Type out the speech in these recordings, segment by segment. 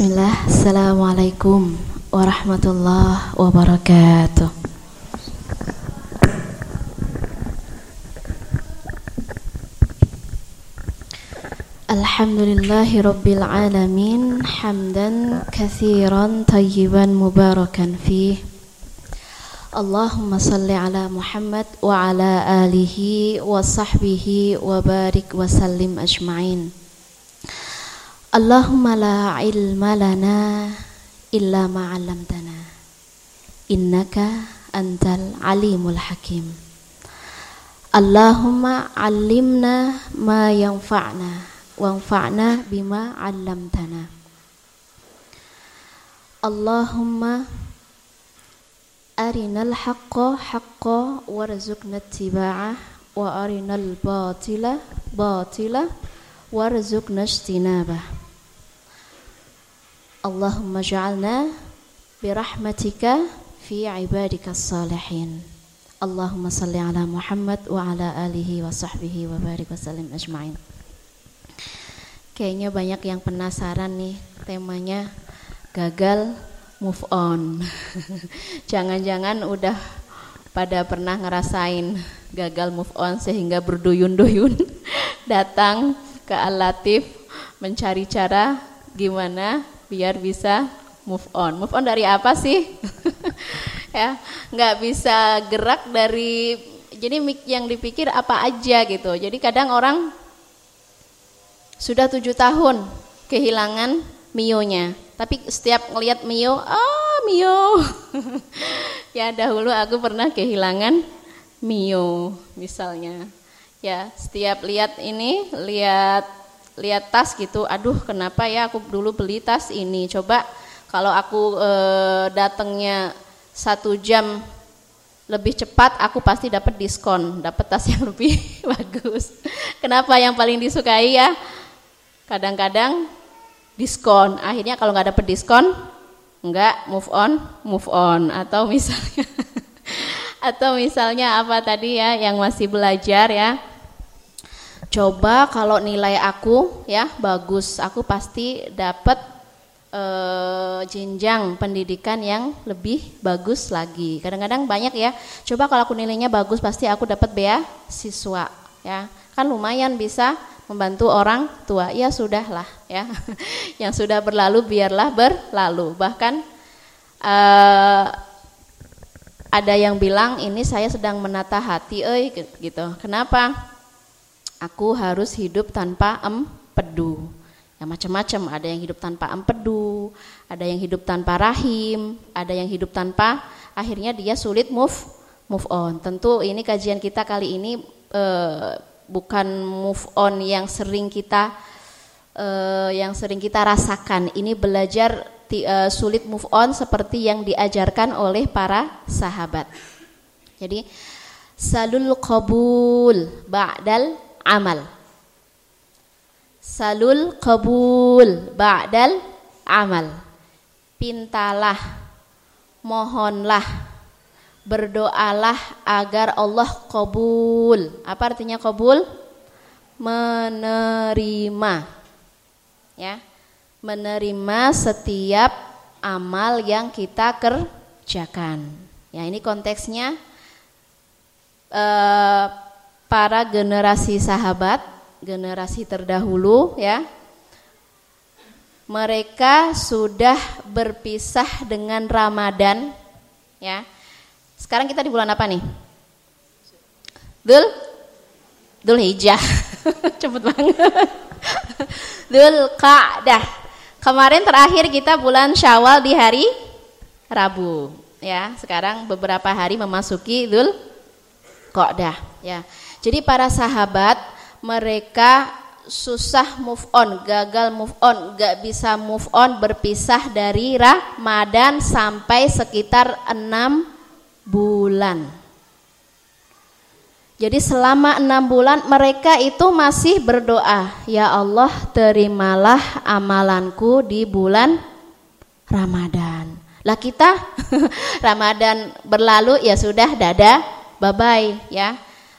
Bismillah, Assalamualaikum warahmatullahi wabarakatuh Alhamdulillahi rabbil alamin Hamdan kathiran tayyiban mubarakan fih Allahumma salli ala Muhammad wa ala alihi wa sahbihi wa barik wa sallim ajma'in Allahumma la ilma lana illa ma 'allamtana. Innaka antal alimul hakim. Allahumma 'allimna ma yanfa'na wanfa'na bima 'allamtana. Allahumma arinal haqqa haqqa warzuqna ittiba'ah wa arinal batila batila warzuqna ijtinabah Allahumma ja'alna birahmatika fi ibadika salihin Allahumma salli ala Muhammad wa ala alihi wa sahbihi wa barik wa sallim ajma'in. Kayaknya banyak yang penasaran nih temanya gagal move on. Jangan-jangan udah pada pernah ngerasain gagal move on sehingga berduyun-duyun datang ke Al-Latif mencari cara gimana biar bisa move on. Move on dari apa sih? ya, nggak bisa gerak dari jadi yang dipikir apa aja gitu. Jadi kadang orang sudah tujuh tahun kehilangan mionya, tapi setiap ngelihat mio, ah mio. ya dahulu aku pernah kehilangan mio misalnya. Ya setiap lihat ini, lihat lihat tas gitu, aduh kenapa ya aku dulu beli tas ini, coba kalau aku e, datangnya satu jam lebih cepat, aku pasti dapat diskon, dapat tas yang lebih bagus. Kenapa yang paling disukai ya? Kadang-kadang diskon, akhirnya kalau nggak dapat diskon, nggak move on, move on, atau misalnya atau misalnya apa tadi ya yang masih belajar ya coba kalau nilai aku ya bagus, aku pasti dapat uh, jenjang pendidikan yang lebih bagus lagi. Kadang-kadang banyak ya, coba kalau aku nilainya bagus pasti aku dapat beasiswa ya. Kan lumayan bisa membantu orang tua. Ya sudahlah ya. yang sudah berlalu biarlah berlalu. Bahkan uh, ada yang bilang ini saya sedang menata hati, eh gitu. Kenapa? Aku harus hidup tanpa empedu. Ya macam-macam, ada yang hidup tanpa empedu, ada yang hidup tanpa rahim, ada yang hidup tanpa akhirnya dia sulit move move on. Tentu ini kajian kita kali ini eh, bukan move on yang sering kita eh, yang sering kita rasakan. Ini belajar eh, sulit move on seperti yang diajarkan oleh para sahabat. Jadi salul qabul ba'dal amal. Salul kabul ba'dal amal. Pintalah, mohonlah, berdoalah agar Allah kabul. Apa artinya kabul? Menerima. Ya. Menerima setiap amal yang kita kerjakan. Ya, ini konteksnya eh, para generasi sahabat, generasi terdahulu ya. Mereka sudah berpisah dengan Ramadan ya. Sekarang kita di bulan apa nih? Dul Dul Hijjah. Cepet banget. Dul Qa'dah. Kemarin terakhir kita bulan Syawal di hari Rabu ya. Sekarang beberapa hari memasuki Dul Qa'dah ya. Jadi para sahabat mereka susah move on, gagal move on, gak bisa move on, berpisah dari Ramadan sampai sekitar enam bulan. Jadi selama enam bulan mereka itu masih berdoa, ya Allah terimalah amalanku di bulan Ramadan. Lah kita Ramadan berlalu ya sudah dada bye bye ya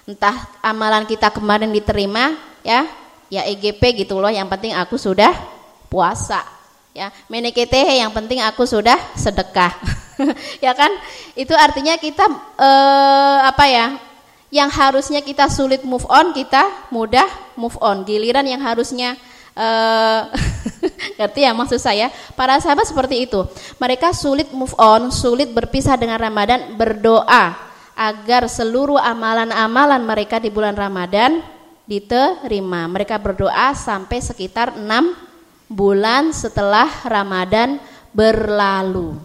entah amalan kita kemarin diterima ya. Ya EGP gitu loh yang penting aku sudah puasa ya. Menekete yang penting aku sudah sedekah ya kan? Itu artinya kita eh, apa ya yang harusnya kita sulit move on kita mudah move on. Giliran yang harusnya eh, ngerti ya maksud saya? Para sahabat seperti itu. Mereka sulit move on sulit berpisah dengan Ramadan berdoa agar seluruh amalan-amalan mereka di bulan Ramadan diterima mereka berdoa sampai sekitar enam bulan setelah Ramadan berlalu.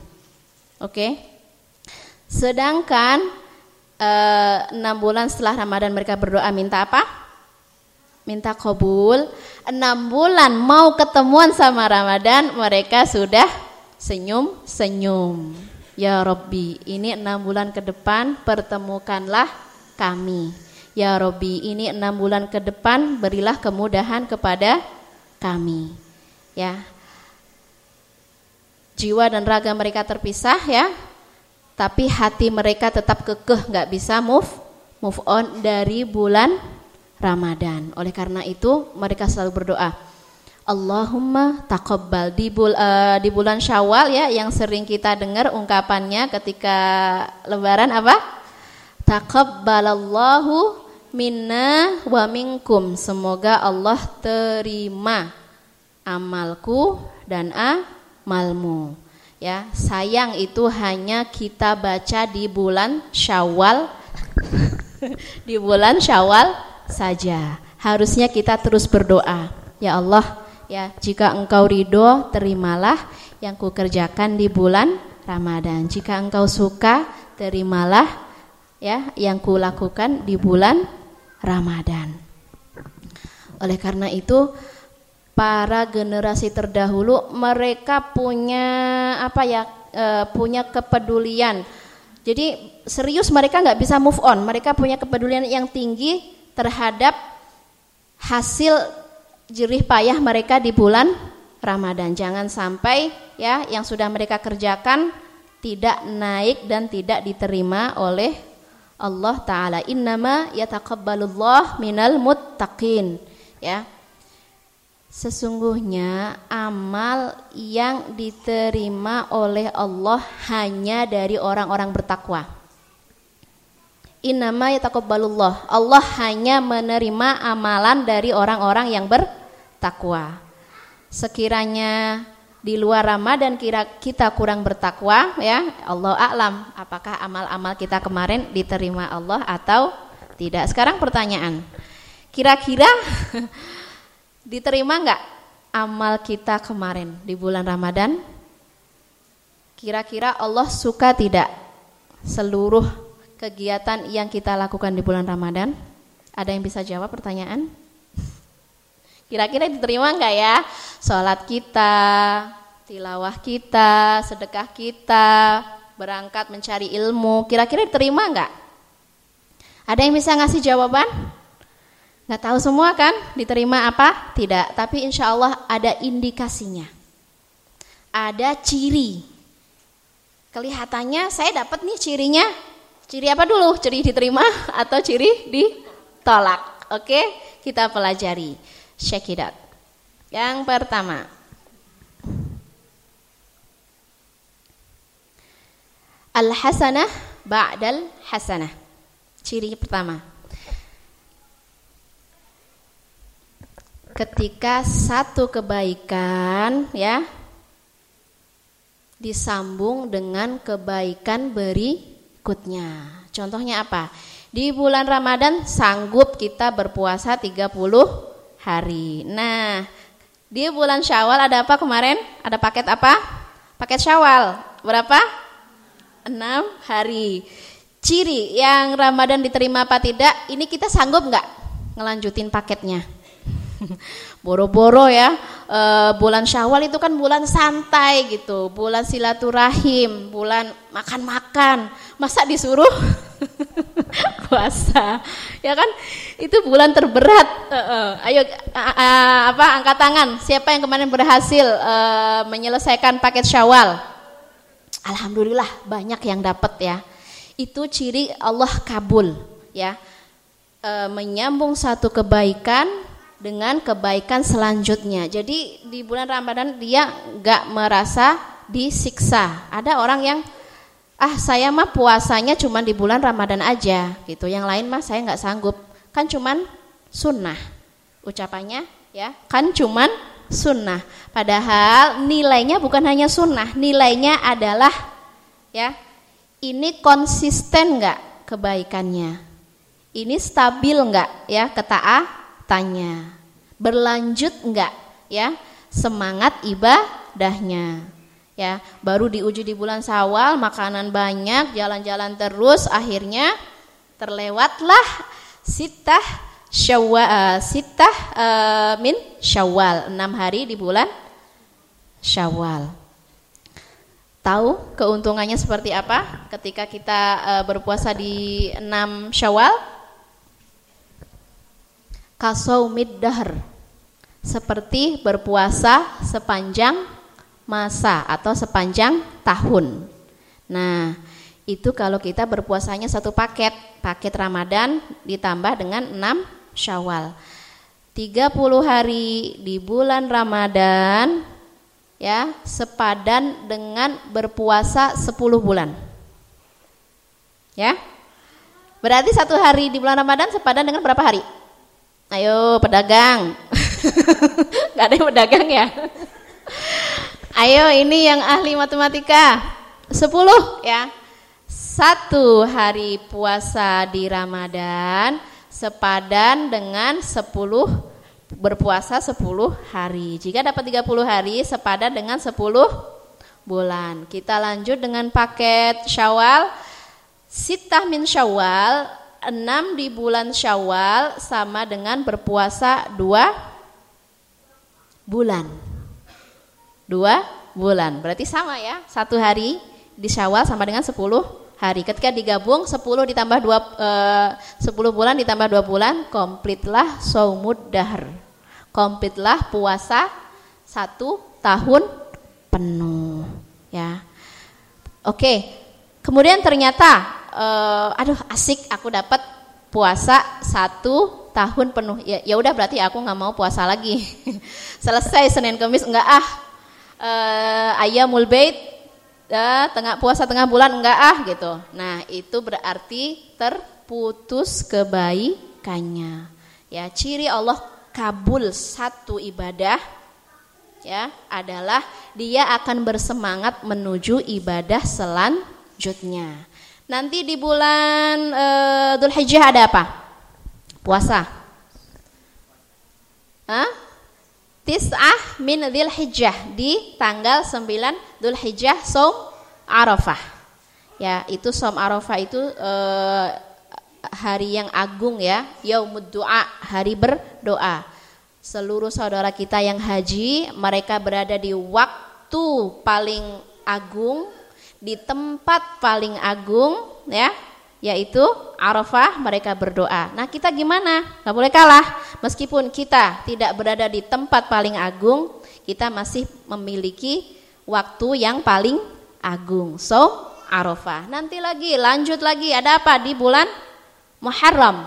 Oke. Okay? Sedangkan eh, enam bulan setelah Ramadan mereka berdoa minta apa? Minta kabul. Enam bulan mau ketemuan sama Ramadan mereka sudah senyum-senyum. Ya Robbi, ini enam bulan ke depan pertemukanlah kami. Ya Robbi, ini enam bulan ke depan berilah kemudahan kepada kami. Ya. Jiwa dan raga mereka terpisah ya. Tapi hati mereka tetap kekeh nggak bisa move move on dari bulan Ramadan. Oleh karena itu mereka selalu berdoa Allahumma taqabbal di, bul, uh, di bulan Syawal ya yang sering kita dengar ungkapannya ketika lebaran apa? Taqabbalallahu minna wa minkum. Semoga Allah terima amalku dan amalmu. Ya, sayang itu hanya kita baca di bulan Syawal. di bulan Syawal saja. Harusnya kita terus berdoa. Ya Allah, ya jika engkau ridho, terimalah yang kukerjakan di bulan Ramadan. Jika engkau suka, terimalah ya yang kulakukan di bulan Ramadan. Oleh karena itu, para generasi terdahulu mereka punya apa ya e, punya kepedulian jadi serius mereka nggak bisa move on mereka punya kepedulian yang tinggi terhadap hasil jerih payah mereka di bulan Ramadan jangan sampai ya yang sudah mereka kerjakan tidak naik dan tidak diterima oleh Allah taala innama yataqabbalullah minal muttaqin ya Sesungguhnya amal yang diterima oleh Allah hanya dari orang-orang bertakwa. Innama yataqabbalullah. Allah hanya menerima amalan dari orang-orang yang bertakwa. Sekiranya di luar Ramadan kira kita kurang bertakwa ya, Allah a'lam apakah amal-amal kita kemarin diterima Allah atau tidak. Sekarang pertanyaan. Kira-kira Diterima nggak amal kita kemarin di bulan Ramadan? Kira-kira Allah suka tidak seluruh kegiatan yang kita lakukan di bulan Ramadan? Ada yang bisa jawab pertanyaan? Kira-kira diterima nggak ya sholat kita, tilawah kita, sedekah kita, berangkat mencari ilmu, kira-kira diterima nggak? Ada yang bisa ngasih jawaban? Nggak tahu semua kan diterima apa? Tidak, tapi insya Allah ada indikasinya. Ada ciri. Kelihatannya saya dapat nih cirinya. Ciri apa dulu? Ciri diterima atau ciri ditolak? Oke, kita pelajari. Check it out. Yang pertama. Al-hasanah ba'dal hasanah. Ciri pertama ketika satu kebaikan ya disambung dengan kebaikan berikutnya. Contohnya apa? Di bulan Ramadan sanggup kita berpuasa 30 hari. Nah, di bulan Syawal ada apa kemarin? Ada paket apa? Paket Syawal. Berapa? 6 hari. Ciri yang Ramadan diterima apa tidak? Ini kita sanggup nggak ngelanjutin paketnya? Boro-boro ya, e, bulan Syawal itu kan bulan santai gitu, bulan silaturahim, bulan makan-makan. Masa disuruh puasa? Ya kan? Itu bulan terberat. E, e, ayo a, a, apa angkat tangan. Siapa yang kemarin berhasil e, menyelesaikan paket Syawal? Alhamdulillah banyak yang dapat ya. Itu ciri Allah kabul ya. E, menyambung satu kebaikan dengan kebaikan selanjutnya. Jadi di bulan Ramadan dia nggak merasa disiksa. Ada orang yang ah saya mah puasanya cuma di bulan Ramadan aja gitu. Yang lain mah saya nggak sanggup. Kan cuman sunnah ucapannya ya. Kan cuman sunnah. Padahal nilainya bukan hanya sunnah, nilainya adalah ya ini konsisten nggak kebaikannya. Ini stabil nggak ya ketaatannya. Berlanjut nggak ya semangat ibadahnya. Ya, baru diuji di bulan Sawal, makanan banyak, jalan-jalan terus, akhirnya terlewatlah sitah syawal uh, sitah uh, min syawal enam hari di bulan syawal. Tahu keuntungannya seperti apa ketika kita uh, berpuasa di enam syawal? Kasaumid dahr seperti berpuasa sepanjang masa atau sepanjang tahun nah itu kalau kita berpuasanya satu paket, paket Ramadan ditambah dengan 6 Syawal. 30 hari di bulan Ramadan ya, sepadan dengan berpuasa 10 bulan. Ya. Berarti satu hari di bulan Ramadan sepadan dengan berapa hari? Ayo pedagang. Gak ada yang pedagang ya? Ayo ini yang ahli matematika. 10 ya satu hari puasa di Ramadan sepadan dengan 10 berpuasa 10 hari. Jika dapat 30 hari sepadan dengan 10 bulan. Kita lanjut dengan paket Syawal. Sitah min Syawal, 6 di bulan Syawal sama dengan berpuasa 2 bulan. 2 bulan. Berarti sama ya, satu hari di Syawal sama dengan 10 hari. Ketika digabung 10 ditambah 2 eh, 10 bulan ditambah 2 bulan, komplitlah saumud dahr. Komplitlah puasa satu tahun penuh, ya. Oke. Kemudian ternyata eh, aduh asik aku dapat puasa satu tahun penuh. Ya ya udah berarti aku nggak mau puasa lagi. Selesai Senin Kamis enggak ah. Eh, ayamul bait ya, tengah puasa tengah bulan enggak ah gitu. Nah, itu berarti terputus kebaikannya. Ya, ciri Allah kabul satu ibadah ya adalah dia akan bersemangat menuju ibadah selanjutnya. Nanti di bulan uh, Dhul Hijjah ada apa? Puasa. Hah? Tis'ah min Dhul Hijjah di tanggal 9 Dhul Hijjah som Arafah. Ya, itu som Arafah itu eh, hari yang agung ya, yaumud doa, hari berdoa. Seluruh saudara kita yang haji, mereka berada di waktu paling agung, di tempat paling agung ya, yaitu Arafah mereka berdoa. Nah kita gimana? Gak boleh kalah. Meskipun kita tidak berada di tempat paling agung, kita masih memiliki waktu yang paling agung. So Arafah. Nanti lagi lanjut lagi ada apa di bulan Muharram?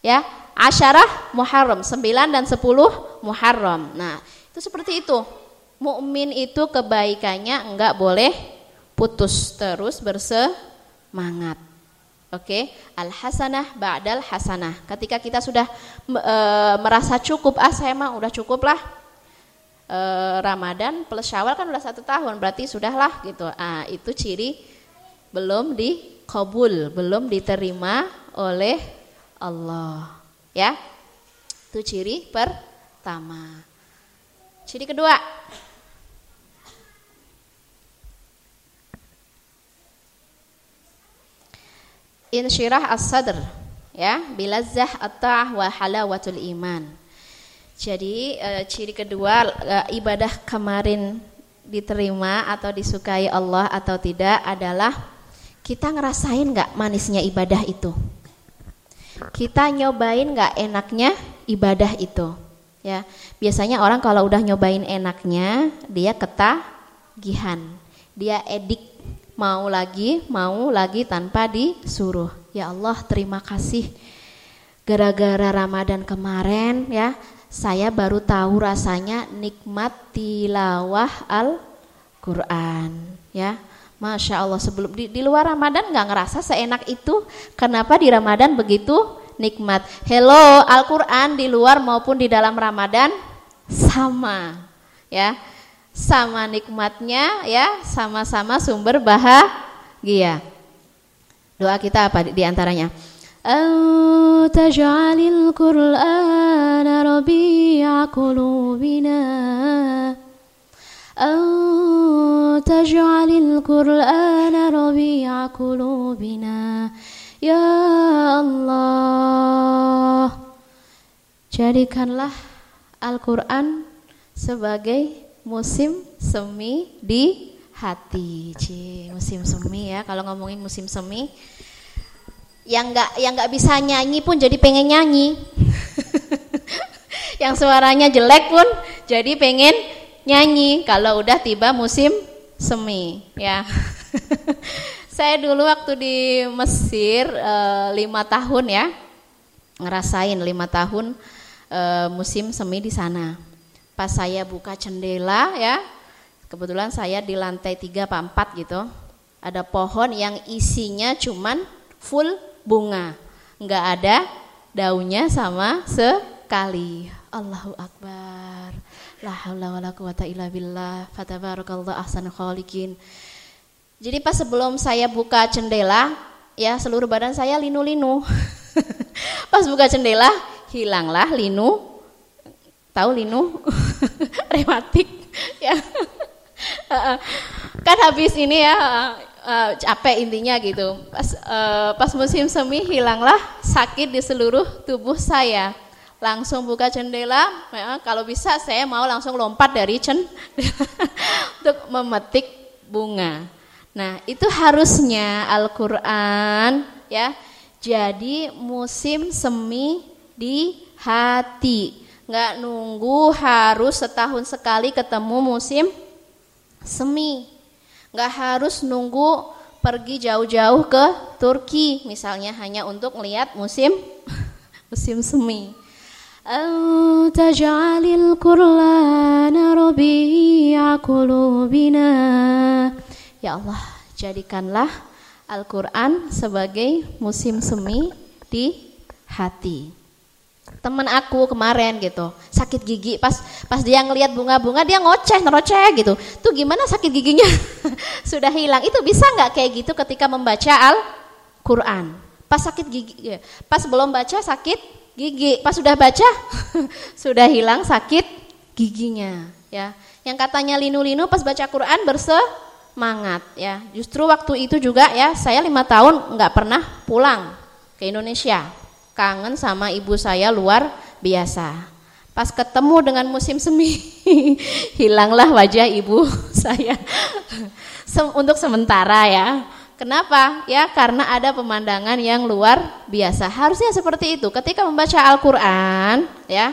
Ya, Asyarah Muharram, 9 dan 10 Muharram. Nah, itu seperti itu. Mukmin itu kebaikannya enggak boleh putus terus berse mangat. Oke, okay? al hasanah ba'dal hasanah. Ketika kita sudah e, merasa cukup, ah saya mah udah cukup lah. E, Ramadan plus Syawal kan udah satu tahun, berarti sudahlah gitu. Ah itu ciri belum dikabul, belum diterima oleh Allah. Ya, itu ciri pertama. Ciri kedua, insyirah as-sadr ya bilazzah at-ta'ah wa halawatul iman. Jadi e, ciri kedua e, ibadah kemarin diterima atau disukai Allah atau tidak adalah kita ngerasain nggak manisnya ibadah itu. Kita nyobain nggak enaknya ibadah itu. Ya, biasanya orang kalau udah nyobain enaknya, dia ketagihan, dia edik mau lagi, mau lagi tanpa disuruh. Ya Allah, terima kasih gara-gara Ramadan kemarin ya, saya baru tahu rasanya nikmat tilawah Al-Qur'an ya. Masya Allah sebelum di, di luar Ramadan nggak ngerasa seenak itu. Kenapa di Ramadan begitu nikmat? Hello Al-Quran di luar maupun di dalam Ramadan sama ya sama nikmatnya ya sama-sama sumber bahagia. Doa kita apa di antaranya? taj'alil Qur'ana rabi'a qulubina taj'alil Qur'ana rabi'a qulubina ya Allah jadikanlah Al-Qur'an sebagai musim semi di hati. Ci, musim semi ya. Kalau ngomongin musim semi yang nggak yang nggak bisa nyanyi pun jadi pengen nyanyi. yang suaranya jelek pun jadi pengen nyanyi kalau udah tiba musim semi ya. Saya dulu waktu di Mesir e, lima tahun ya ngerasain lima tahun e, musim semi di sana. Pas saya buka jendela ya, kebetulan saya di lantai tiga apa empat gitu, ada pohon yang isinya cuman full bunga, nggak ada daunnya sama sekali. Allahu Akbar. La haula wala quwata illa billah. Fatabarakallahu ahsanul khaliqin. Jadi pas sebelum saya buka jendela, ya seluruh badan saya linu-linu. pas buka jendela, hilanglah linu. Tahu linu? Rematik ya. kan habis ini ya uh, capek intinya gitu. Pas uh, pas musim semi hilanglah sakit di seluruh tubuh saya langsung buka jendela ya, kalau bisa saya mau langsung lompat dari cen untuk memetik bunga nah itu harusnya Al-Quran ya jadi musim semi di hati nggak nunggu harus setahun sekali ketemu musim semi nggak harus nunggu pergi jauh-jauh ke Turki misalnya hanya untuk melihat musim musim semi أن تجعل القرآن ربيع قلوبنا Ya Allah, jadikanlah Al-Quran sebagai musim semi di hati. Temen aku kemarin gitu, sakit gigi, pas pas dia ngelihat bunga-bunga dia ngoceh, neroceh gitu. Tuh gimana sakit giginya? Sudah hilang. Itu bisa nggak kayak gitu ketika membaca Al-Quran? Pas sakit gigi, ya, pas belum baca sakit gigi. Pas sudah baca sudah hilang sakit giginya ya. Yang katanya linu-linu pas baca Quran bersemangat ya. Justru waktu itu juga ya saya lima tahun nggak pernah pulang ke Indonesia. Kangen sama ibu saya luar biasa. Pas ketemu dengan musim semi, hilanglah wajah ibu saya. Untuk sementara ya. Kenapa? Ya karena ada pemandangan yang luar biasa. Harusnya seperti itu. Ketika membaca Al-Qur'an, ya,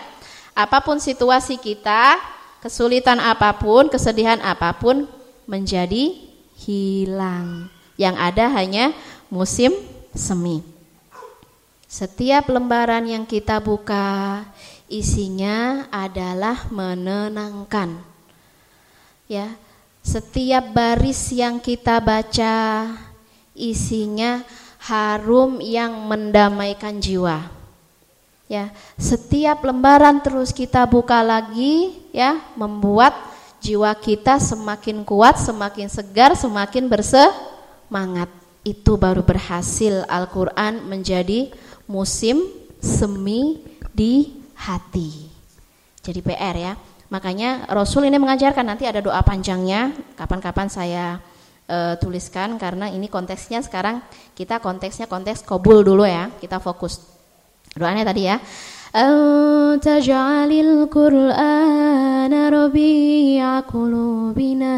apa pun situasi kita, kesulitan apa pun, kesedihan apa pun menjadi hilang. Yang ada hanya musim semi. Setiap lembaran yang kita buka isinya adalah menenangkan. Ya, setiap baris yang kita baca isinya harum yang mendamaikan jiwa. Ya, setiap lembaran terus kita buka lagi ya, membuat jiwa kita semakin kuat, semakin segar, semakin bersemangat. Itu baru berhasil Al-Qur'an menjadi musim semi di hati. Jadi PR ya. Makanya Rasul ini mengajarkan nanti ada doa panjangnya, kapan-kapan saya uh, tuliskan karena ini konteksnya sekarang kita konteksnya konteks kobul dulu ya kita fokus doanya tadi ya Tajalil Qur'ana rabi'a qulubina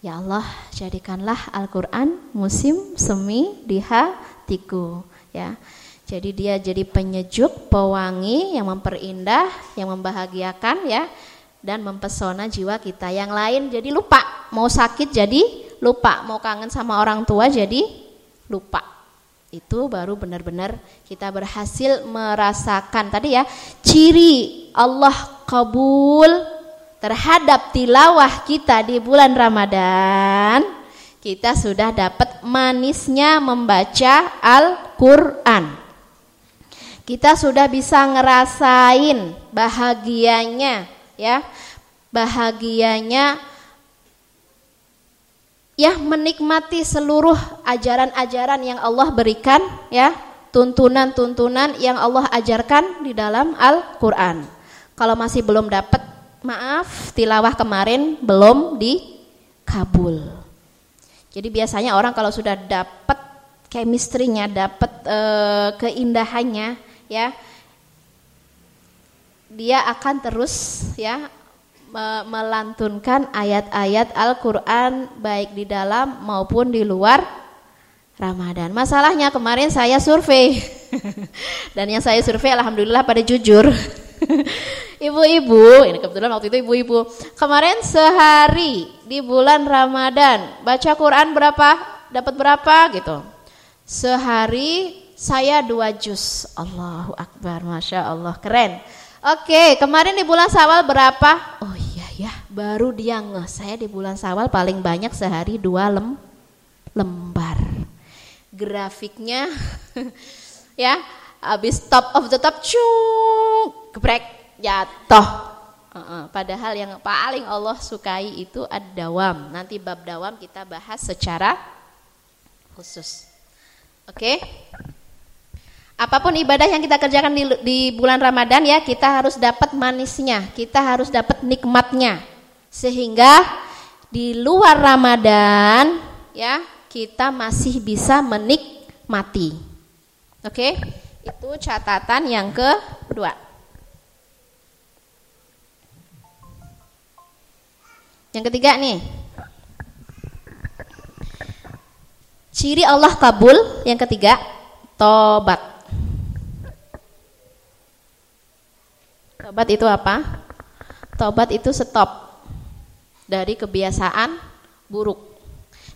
Ya Allah jadikanlah Al-Quran musim semi di hatiku ya jadi dia jadi penyejuk, pewangi yang memperindah, yang membahagiakan ya dan mempesona jiwa kita. Yang lain jadi lupa, mau sakit jadi lupa mau kangen sama orang tua jadi lupa Itu baru benar-benar kita berhasil merasakan tadi ya ciri Allah kabul terhadap tilawah kita di bulan Ramadan. Kita sudah dapat manisnya membaca Al-Qur'an. Kita sudah bisa ngerasain bahagianya ya. Bahagianya ya menikmati seluruh ajaran-ajaran yang Allah berikan ya, tuntunan-tuntunan yang Allah ajarkan di dalam Al-Qur'an. Kalau masih belum dapat, maaf, tilawah kemarin belum dikabul. Jadi biasanya orang kalau sudah dapat chemistry-nya, dapat e, keindahannya ya, dia akan terus ya melantunkan ayat-ayat Al-Quran baik di dalam maupun di luar Ramadan. Masalahnya kemarin saya survei dan yang saya survei alhamdulillah pada jujur. Ibu-ibu, ini kebetulan waktu itu ibu-ibu. Kemarin sehari di bulan Ramadan baca Quran berapa? Dapat berapa gitu? Sehari saya dua juz. Allahu Akbar, masya Allah, keren. Oke, kemarin di bulan Sawal berapa? Oh iya ya, baru dia ngeh. Saya di bulan Sawal paling banyak sehari dua lem lembar. Grafiknya ya, habis top of the top, cung, geprek, jatuh. Uh. Padahal yang paling Allah sukai itu ad dawam. Nanti bab dawam kita bahas secara khusus. Oke? Okay? Apa pun ibadah yang kita kerjakan di, di bulan Ramadan ya, kita harus dapat manisnya, kita harus dapat nikmatnya. Sehingga di luar Ramadan ya, kita masih bisa menikmati. Oke? Itu catatan yang kedua. Yang ketiga nih. Ciri Allah kabul yang ketiga, tobat. Tobat itu apa? Tobat itu stop dari kebiasaan buruk.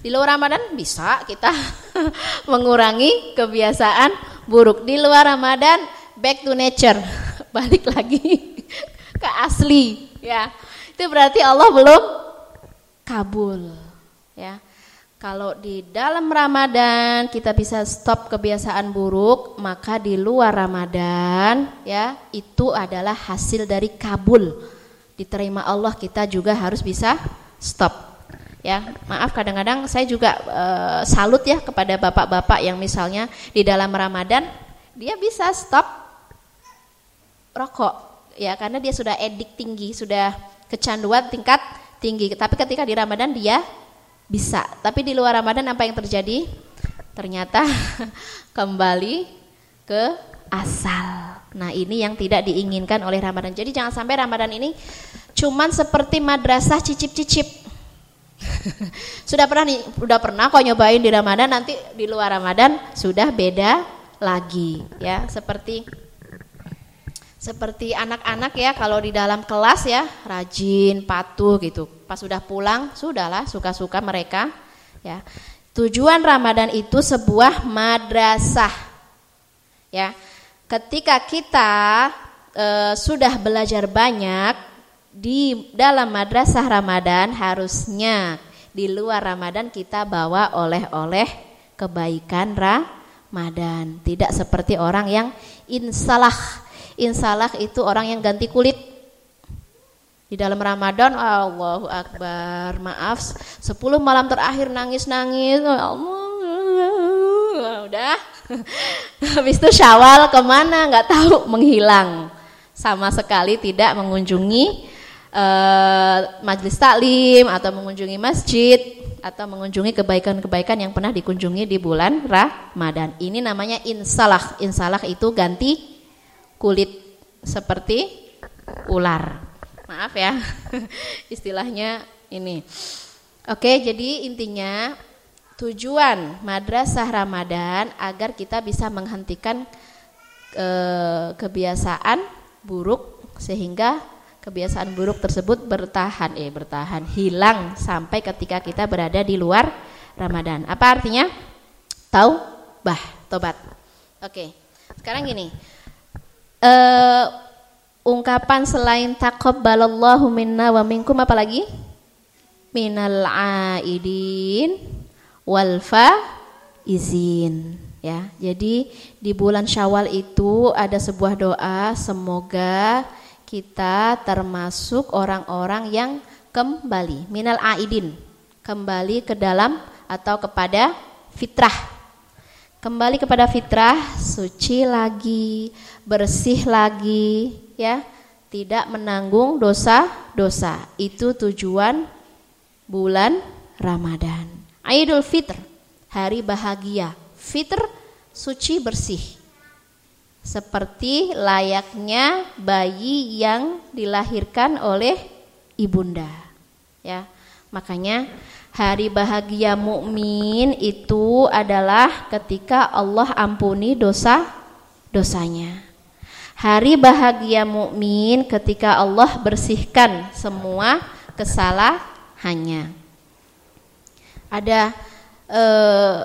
Di luar Ramadan bisa kita mengurangi kebiasaan buruk. Di luar Ramadan back to nature, balik lagi ke asli ya. Itu berarti Allah belum kabul ya. Kalau di dalam Ramadan kita bisa stop kebiasaan buruk, maka di luar Ramadan ya itu adalah hasil dari kabul. Diterima Allah kita juga harus bisa stop. Ya, maaf kadang-kadang saya juga e, salut ya kepada bapak-bapak yang misalnya di dalam Ramadan dia bisa stop rokok ya karena dia sudah edik tinggi, sudah kecanduan tingkat tinggi. Tapi ketika di Ramadan dia bisa. Tapi di luar Ramadan apa yang terjadi? Ternyata kembali ke asal. Nah, ini yang tidak diinginkan oleh Ramadan. Jadi jangan sampai Ramadan ini cuman seperti madrasah cicip-cicip. sudah pernah nih, sudah pernah kok nyobain di Ramadan nanti di luar Ramadan sudah beda lagi ya, seperti seperti anak-anak ya kalau di dalam kelas ya rajin patuh gitu. Pas sudah pulang sudahlah suka-suka mereka ya. Tujuan Ramadan itu sebuah madrasah ya. Ketika kita e, sudah belajar banyak di dalam madrasah Ramadan harusnya di luar Ramadan kita bawa oleh-oleh kebaikan Ramadan tidak seperti orang yang insalah Insalah itu orang yang ganti kulit. Di dalam Ramadan, Allahu Akbar, maaf, 10 malam terakhir nangis-nangis, udah. Habis itu syawal ke mana nggak tahu menghilang. Sama sekali tidak mengunjungi uh, majelis taklim atau mengunjungi masjid atau mengunjungi kebaikan-kebaikan yang pernah dikunjungi di bulan Ramadan. Ini namanya insalah. Insalah itu ganti kulit seperti ular. Maaf ya, istilahnya ini. Oke, jadi intinya tujuan madrasah Ramadan agar kita bisa menghentikan e, kebiasaan buruk sehingga kebiasaan buruk tersebut bertahan eh bertahan hilang sampai ketika kita berada di luar Ramadan. Apa artinya? Tahu bah tobat. Oke. Sekarang gini. Uh, ungkapan selain taqabbalallahu minna wa minkum apa lagi? Minal aidin wal izin ya. Jadi di bulan Syawal itu ada sebuah doa semoga kita termasuk orang-orang yang kembali minal aidin, kembali ke dalam atau kepada fitrah. Kembali kepada fitrah, suci lagi, bersih lagi, ya. Tidak menanggung dosa-dosa. Itu tujuan bulan Ramadan. Idul Fitr, hari bahagia fitr suci bersih seperti layaknya bayi yang dilahirkan oleh ibunda ya makanya hari bahagia mukmin itu adalah ketika Allah ampuni dosa dosanya hari bahagia mukmin ketika Allah bersihkan semua kesalahannya. Ada eh,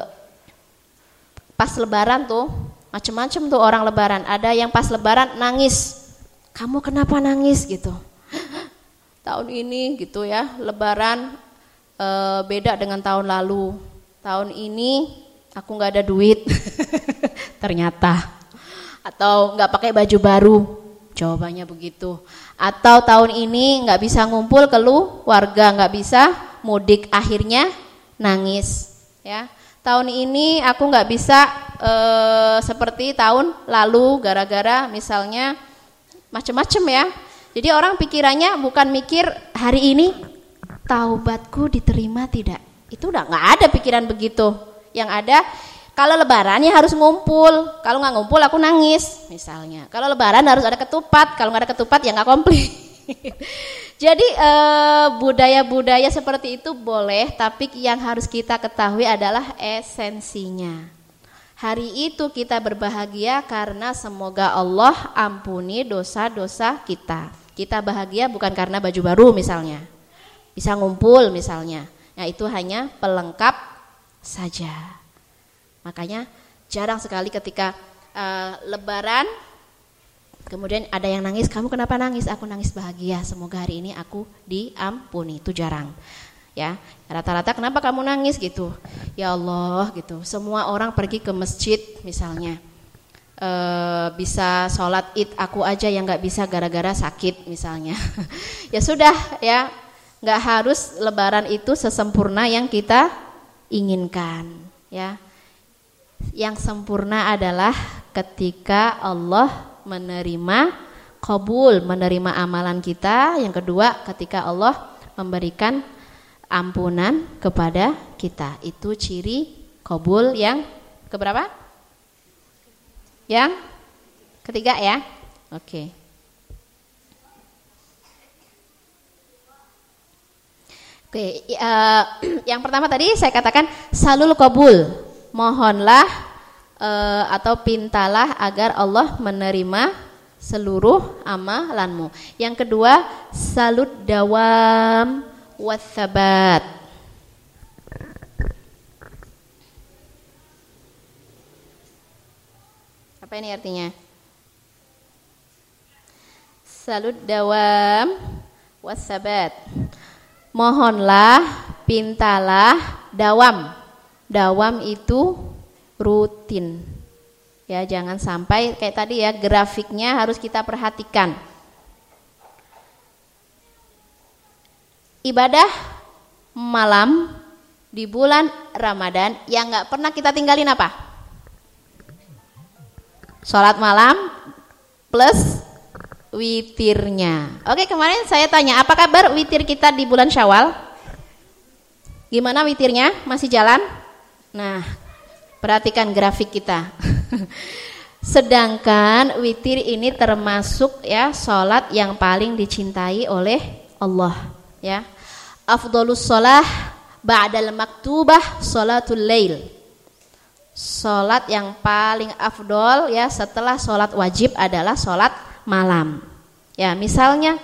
pas lebaran tuh macem-macem tuh orang lebaran. Ada yang pas lebaran nangis. Kamu kenapa nangis? Gitu. Tahun ini gitu ya lebaran e, beda dengan tahun lalu. Tahun ini aku nggak ada duit. Ternyata atau nggak pakai baju baru jawabannya begitu atau tahun ini nggak bisa ngumpul ke lu warga nggak bisa mudik akhirnya nangis ya tahun ini aku nggak bisa e, seperti tahun lalu gara-gara misalnya macem-macem ya. Jadi orang pikirannya bukan mikir hari ini taubatku diterima tidak. Itu udah nggak ada pikiran begitu. Yang ada kalau lebaran ya harus ngumpul. Kalau nggak ngumpul aku nangis misalnya. Kalau lebaran harus ada ketupat. Kalau nggak ada ketupat ya nggak komplit. Jadi eh, budaya-budaya uh, seperti itu boleh, tapi yang harus kita ketahui adalah esensinya. Hari itu kita berbahagia karena semoga Allah ampuni dosa-dosa kita. Kita bahagia bukan karena baju baru misalnya. Bisa ngumpul misalnya. Nah, itu hanya pelengkap saja. Makanya jarang sekali ketika uh, lebaran Kemudian ada yang nangis, kamu kenapa nangis? Aku nangis bahagia, semoga hari ini aku diampuni. Itu jarang. Ya, rata-rata kenapa kamu nangis gitu? Ya Allah gitu. Semua orang pergi ke masjid misalnya. E, bisa sholat id aku aja yang nggak bisa gara-gara sakit misalnya. ya sudah ya, nggak harus lebaran itu sesempurna yang kita inginkan. Ya, yang sempurna adalah ketika Allah menerima kabul, menerima amalan kita. Yang kedua, ketika Allah memberikan ampunan kepada kita. Itu ciri kabul yang keberapa? Yang ketiga ya. Oke. Oke, uh, yang pertama tadi saya katakan salul kabul, mohonlah uh, atau pintalah agar Allah menerima seluruh amalanmu. Yang kedua, salut dawam wasabat. Apa ini artinya? Salut dawam wasabat. Mohonlah, pintalah dawam. Dawam itu rutin. Ya, jangan sampai kayak tadi ya grafiknya harus kita perhatikan. Ibadah malam di bulan Ramadan yang nggak pernah kita tinggalin apa? Sholat malam plus witirnya. Oke kemarin saya tanya apa kabar witir kita di bulan Syawal? Gimana witirnya? Masih jalan? Nah Perhatikan grafik kita. Sedangkan witir ini termasuk ya salat yang paling dicintai oleh Allah ya. Afdhalus shalah ba'dal maktubah salatul lail. Salat yang paling afdol ya setelah salat wajib adalah salat malam. Ya, misalnya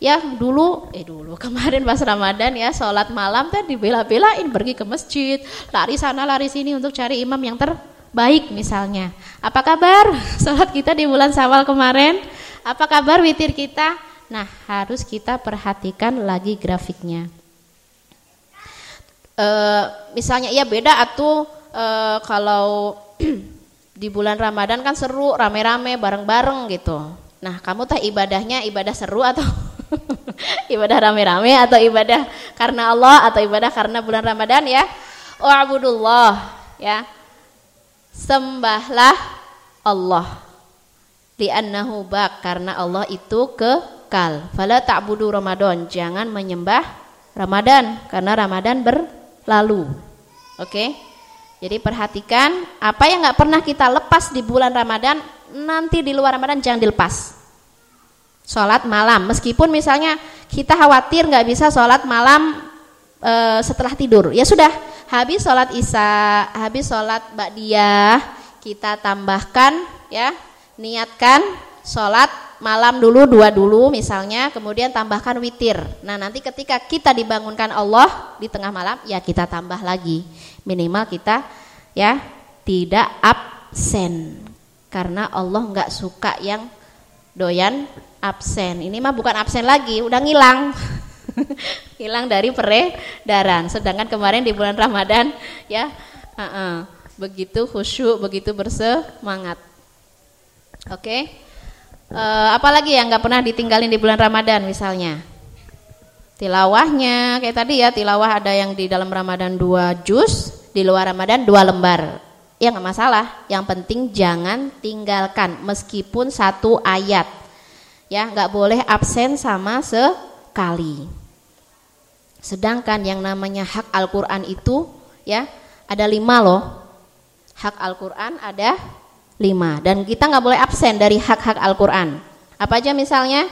ya dulu eh dulu kemarin pas Ramadan ya sholat malam kan dibela-belain pergi ke masjid lari sana lari sini untuk cari imam yang ter baik misalnya. Apa kabar sholat kita di bulan Sawal kemarin? Apa kabar witir kita? Nah, harus kita perhatikan lagi grafiknya. E, misalnya ya beda atau e, kalau di bulan Ramadan kan seru, rame-rame, bareng-bareng gitu. Nah, kamu teh ibadahnya ibadah seru atau ibadah rame-rame atau ibadah karena Allah atau ibadah karena bulan Ramadan ya? Wa'budullah ya. Sembahlah Allah. Li'annahu bak karena Allah itu kekal. Fala ta'budu Ramadan jangan menyembah Ramadan karena Ramadan berlalu. Oke? Okay? jadi perhatikan apa yang nggak pernah kita lepas di bulan Ramadan nanti di luar Ramadan jangan dilepas sholat malam meskipun misalnya kita khawatir nggak bisa sholat malam e, setelah tidur ya sudah habis sholat isya, habis sholat ba'diyah, kita tambahkan ya, niatkan sholat malam dulu dua dulu misalnya, kemudian tambahkan witir. Nah nanti ketika kita dibangunkan Allah di tengah malam, ya kita tambah lagi. Minimal kita ya tidak absen, karena Allah nggak suka yang doyan absen. Ini mah bukan absen lagi, udah ngilang. hilang dari peredaran. Sedangkan kemarin di bulan Ramadan ya uh -uh, begitu khusyuk, begitu bersemangat. Oke. Okay? Uh, eh, apalagi yang nggak pernah ditinggalin di bulan Ramadan misalnya? Tilawahnya kayak tadi ya, tilawah ada yang di dalam Ramadan dua juz, di luar Ramadan dua lembar. Ya nggak masalah. Yang penting jangan tinggalkan meskipun satu ayat. Ya nggak boleh absen sama sekali. Sedangkan yang namanya hak Al-Quran itu ya ada lima loh. Hak Al-Quran ada lima dan kita nggak boleh absen dari hak-hak Al-Quran. Apa aja misalnya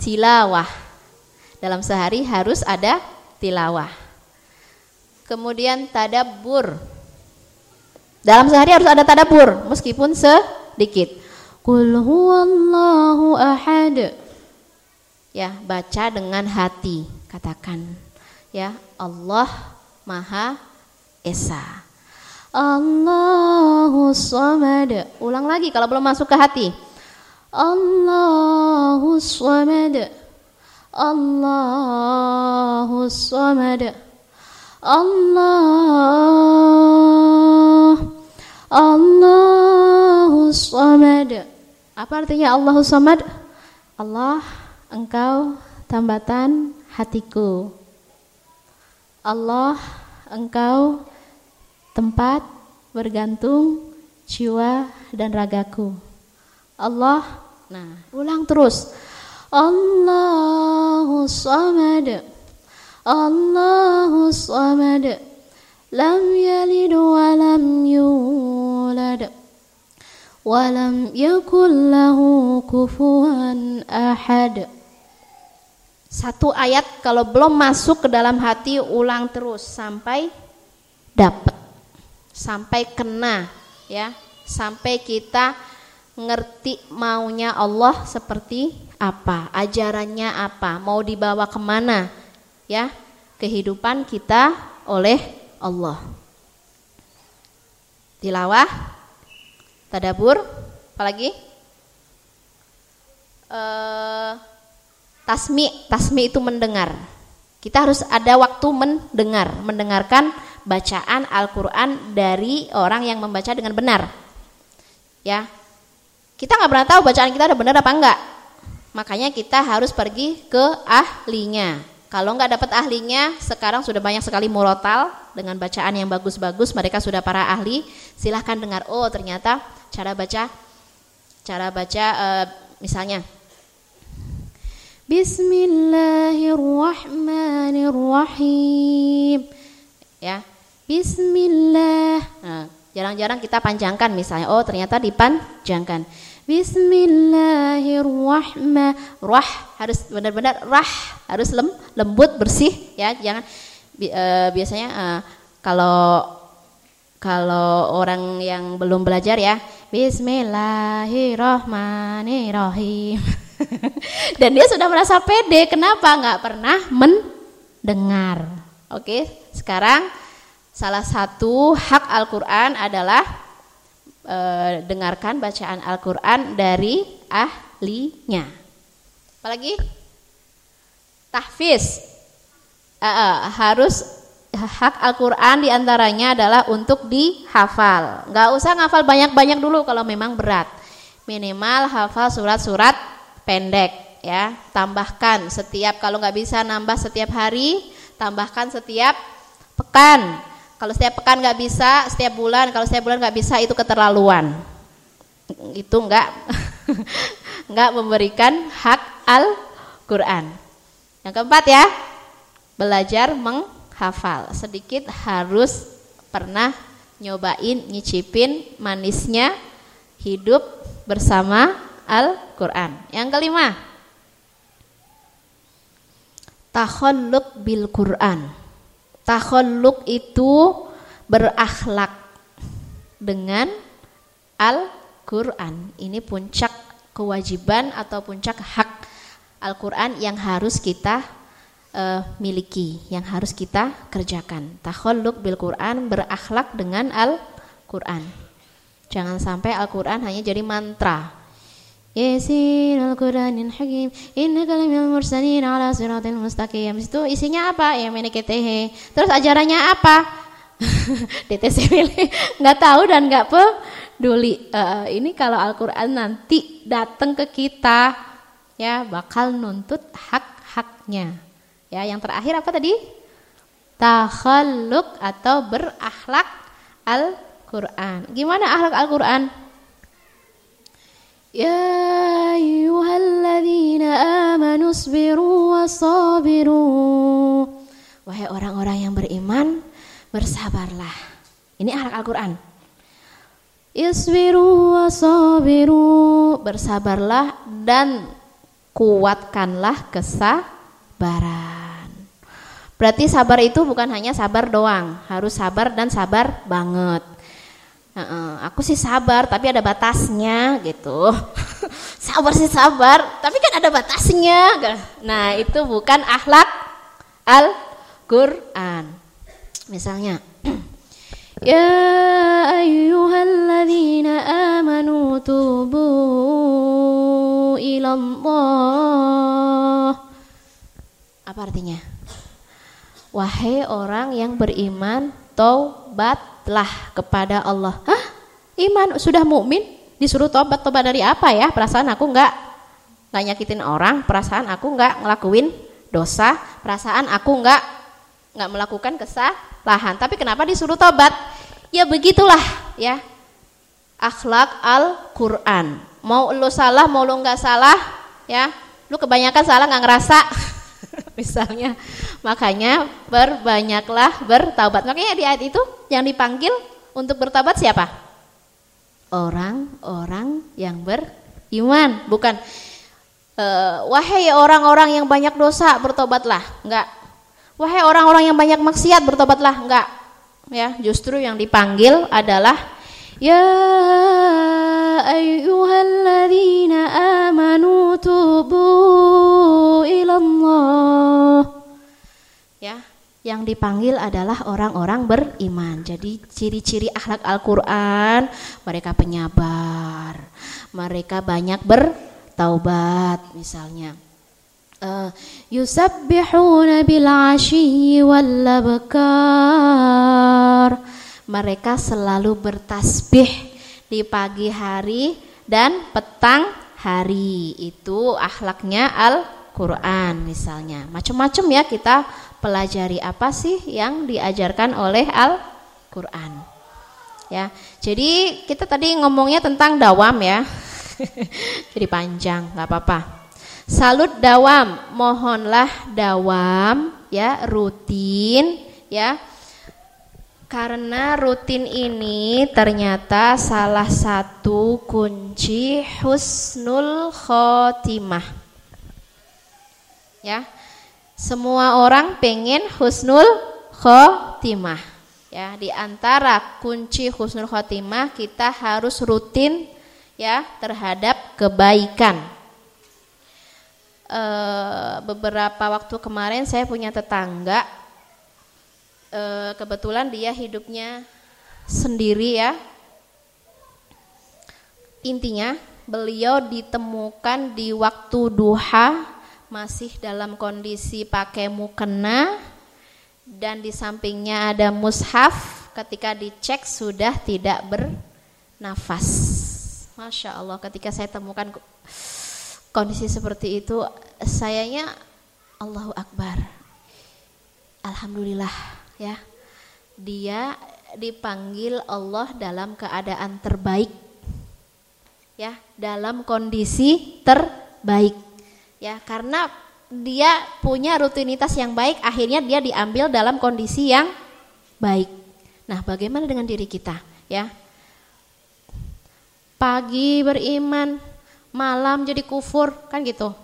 tilawah. Dalam sehari harus ada tilawah. Kemudian tadabur. Dalam sehari harus ada tadabur meskipun sedikit. Qul huwallahu ahad. Ya, baca dengan hati, katakan ya Allah Maha Esa. Allahu Samad. Ulang lagi kalau belum masuk ke hati. Allahu Samad. Allahu Samad. Allah Allahu Samad. Apa artinya Allahu Samad? Allah, engkau tambatan hatiku. Allah engkau tempat bergantung jiwa dan ragaku. Allah, nah ulang terus. Allahu samad. Allahu samad. Lam yalid wa lam yulad. Lam yakul lahu kufuwan ahad. Satu ayat kalau belum masuk ke dalam hati ulang terus sampai dapat. Sampai kena ya, sampai kita ngerti maunya Allah seperti apa, ajarannya apa, mau dibawa ke mana ya kehidupan kita oleh Allah. Tilawah, tadabur, apalagi? Uh, Tasmi, tasmi itu mendengar. Kita harus ada waktu mendengar, mendengarkan bacaan Al-Qur'an dari orang yang membaca dengan benar. Ya. Kita nggak pernah tahu bacaan kita ada benar apa enggak. Makanya kita harus pergi ke ahlinya. Kalau nggak dapat ahlinya, sekarang sudah banyak sekali murotal dengan bacaan yang bagus-bagus. Mereka sudah para ahli. Silahkan dengar. Oh ternyata cara baca, cara baca uh, misalnya Bismillahirrahmanirrahim. Ya. Bismillah. Nah, jarang-jarang kita panjangkan misalnya. Oh, ternyata dipanjangkan. Bismillahirrahmanirrahim. Rah harus benar-benar rah, harus lem, lembut, bersih ya. Jangan bi, uh, biasanya uh, kalau kalau orang yang belum belajar ya, Bismillahirrahmanirrahim. Dan dia sudah merasa pede. Kenapa? Nggak pernah mendengar. Oke, sekarang salah satu hak Al-Quran adalah e, dengarkan bacaan Al-Qur'an dari ahlinya. Apalagi tahfiz. E, harus hak Al-Quran di antaranya adalah untuk dihafal. Gak usah ngafal banyak-banyak dulu kalau memang berat. Minimal hafal surat-surat pendek ya. Tambahkan setiap kalau nggak bisa nambah setiap hari, tambahkan setiap pekan. Kalau setiap pekan nggak bisa, setiap bulan. Kalau setiap bulan nggak bisa itu keterlaluan. Itu nggak nggak memberikan hak Al-Quran. Yang keempat ya, belajar meng hafal. Sedikit harus pernah nyobain nyicipin manisnya hidup bersama Al-Qur'an. Yang kelima, takhalluk bil Qur'an. Takhalluk itu berakhlak dengan Al-Qur'an. Ini puncak kewajiban atau puncak hak Al-Qur'an yang harus kita uh, miliki yang harus kita kerjakan. Takhalluk bil Quran berakhlak dengan Al-Quran. Jangan sampai Al-Quran hanya jadi mantra. Yasin Al-Qur'anil Hakim Innaka laminal mursalin ala siratil mustaqim Itu isinya apa? Ya meniketehe Terus ajarannya apa? DTC milih nggak tahu dan nggak peduli uh, Ini kalau Al-Quran nanti datang ke kita Ya bakal nuntut hak-haknya Ya, yang terakhir apa tadi? Takhalluk atau berakhlak Al-Qur'an. Gimana akhlak Al-Qur'an? Ya ayyuhalladzina amanu sabiru wasabiru. Wahai orang-orang yang beriman, bersabarlah. Ini akhlak Al-Qur'an. Isbiru wasabiru. Bersabarlah dan kuatkanlah kesabaran. Berarti sabar itu bukan hanya sabar doang, harus sabar dan sabar banget. Nah, aku sih sabar, tapi ada batasnya gitu. sabar sih sabar, tapi kan ada batasnya. Nah, itu bukan akhlak Al-Qur'an. Misalnya, Ya ayyuhalladzina amanu tubu ilallah. Apa artinya? Wahai orang yang beriman, taubatlah kepada Allah. Hah? Iman sudah mukmin disuruh tobat tobat dari apa ya? Perasaan aku enggak enggak nyakitin orang, perasaan aku enggak ngelakuin dosa, perasaan aku enggak enggak melakukan kesalahan. Tapi kenapa disuruh tobat? Ya begitulah ya. Akhlak Al-Qur'an. Mau lu salah, mau lu enggak salah, ya. Lu kebanyakan salah nggak ngerasa. misalnya. Makanya berbanyaklah bertaubat. Makanya di ayat itu yang dipanggil untuk bertaubat siapa? Orang-orang yang beriman, bukan uh, wahai orang-orang yang banyak dosa bertobatlah. Enggak. Wahai orang-orang yang banyak maksiat bertobatlah. Enggak. Ya, justru yang dipanggil adalah Ya ayyuhalladzina amanu tubu ilallah. Ya, yang dipanggil adalah orang-orang beriman. Jadi ciri-ciri akhlak Al-Qur'an, mereka penyabar. Mereka banyak bertaubat misalnya. Uh, yusabbihuna bil wal mereka selalu bertasbih di pagi hari dan petang hari. Itu akhlaknya Al-Qur'an misalnya. Macam-macam ya kita pelajari apa sih yang diajarkan oleh Al-Qur'an. Ya. Jadi kita tadi ngomongnya tentang dawam ya. Jadi panjang, nggak apa-apa. Salut dawam, mohonlah dawam ya, rutin ya karena rutin ini ternyata salah satu kunci husnul khotimah. Ya. Semua orang pengen husnul khotimah. Ya, di antara kunci husnul khotimah kita harus rutin ya terhadap kebaikan. E, beberapa waktu kemarin saya punya tetangga e, kebetulan dia hidupnya sendiri ya intinya beliau ditemukan di waktu duha masih dalam kondisi pakai mukena dan di sampingnya ada mushaf ketika dicek sudah tidak bernafas. Masya Allah ketika saya temukan kondisi seperti itu sayanya Allahu Akbar. Alhamdulillah ya. Dia dipanggil Allah dalam keadaan terbaik. Ya, dalam kondisi terbaik. Ya, karena dia punya rutinitas yang baik, akhirnya dia diambil dalam kondisi yang baik. Nah, bagaimana dengan diri kita, ya? Pagi beriman, malam jadi kufur, kan gitu.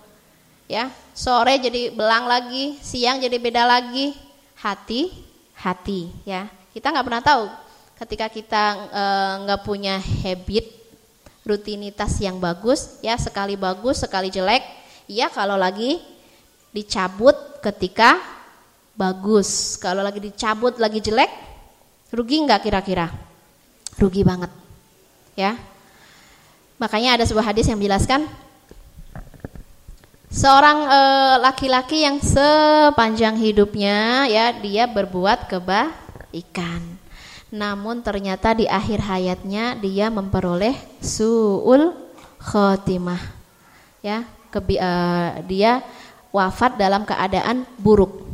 Ya, sore jadi belang lagi, siang jadi beda lagi. Hati, hati, ya. Kita nggak pernah tahu ketika kita eh, nggak e, punya habit rutinitas yang bagus ya sekali bagus sekali jelek ya kalau lagi dicabut ketika bagus kalau lagi dicabut lagi jelek rugi nggak kira-kira rugi banget ya makanya ada sebuah hadis yang menjelaskan seorang eh, laki-laki e, yang sepanjang hidupnya ya dia berbuat keba ikan. Namun ternyata di akhir hayatnya dia memperoleh suul khotimah. Ya, kebi uh, dia wafat dalam keadaan buruk.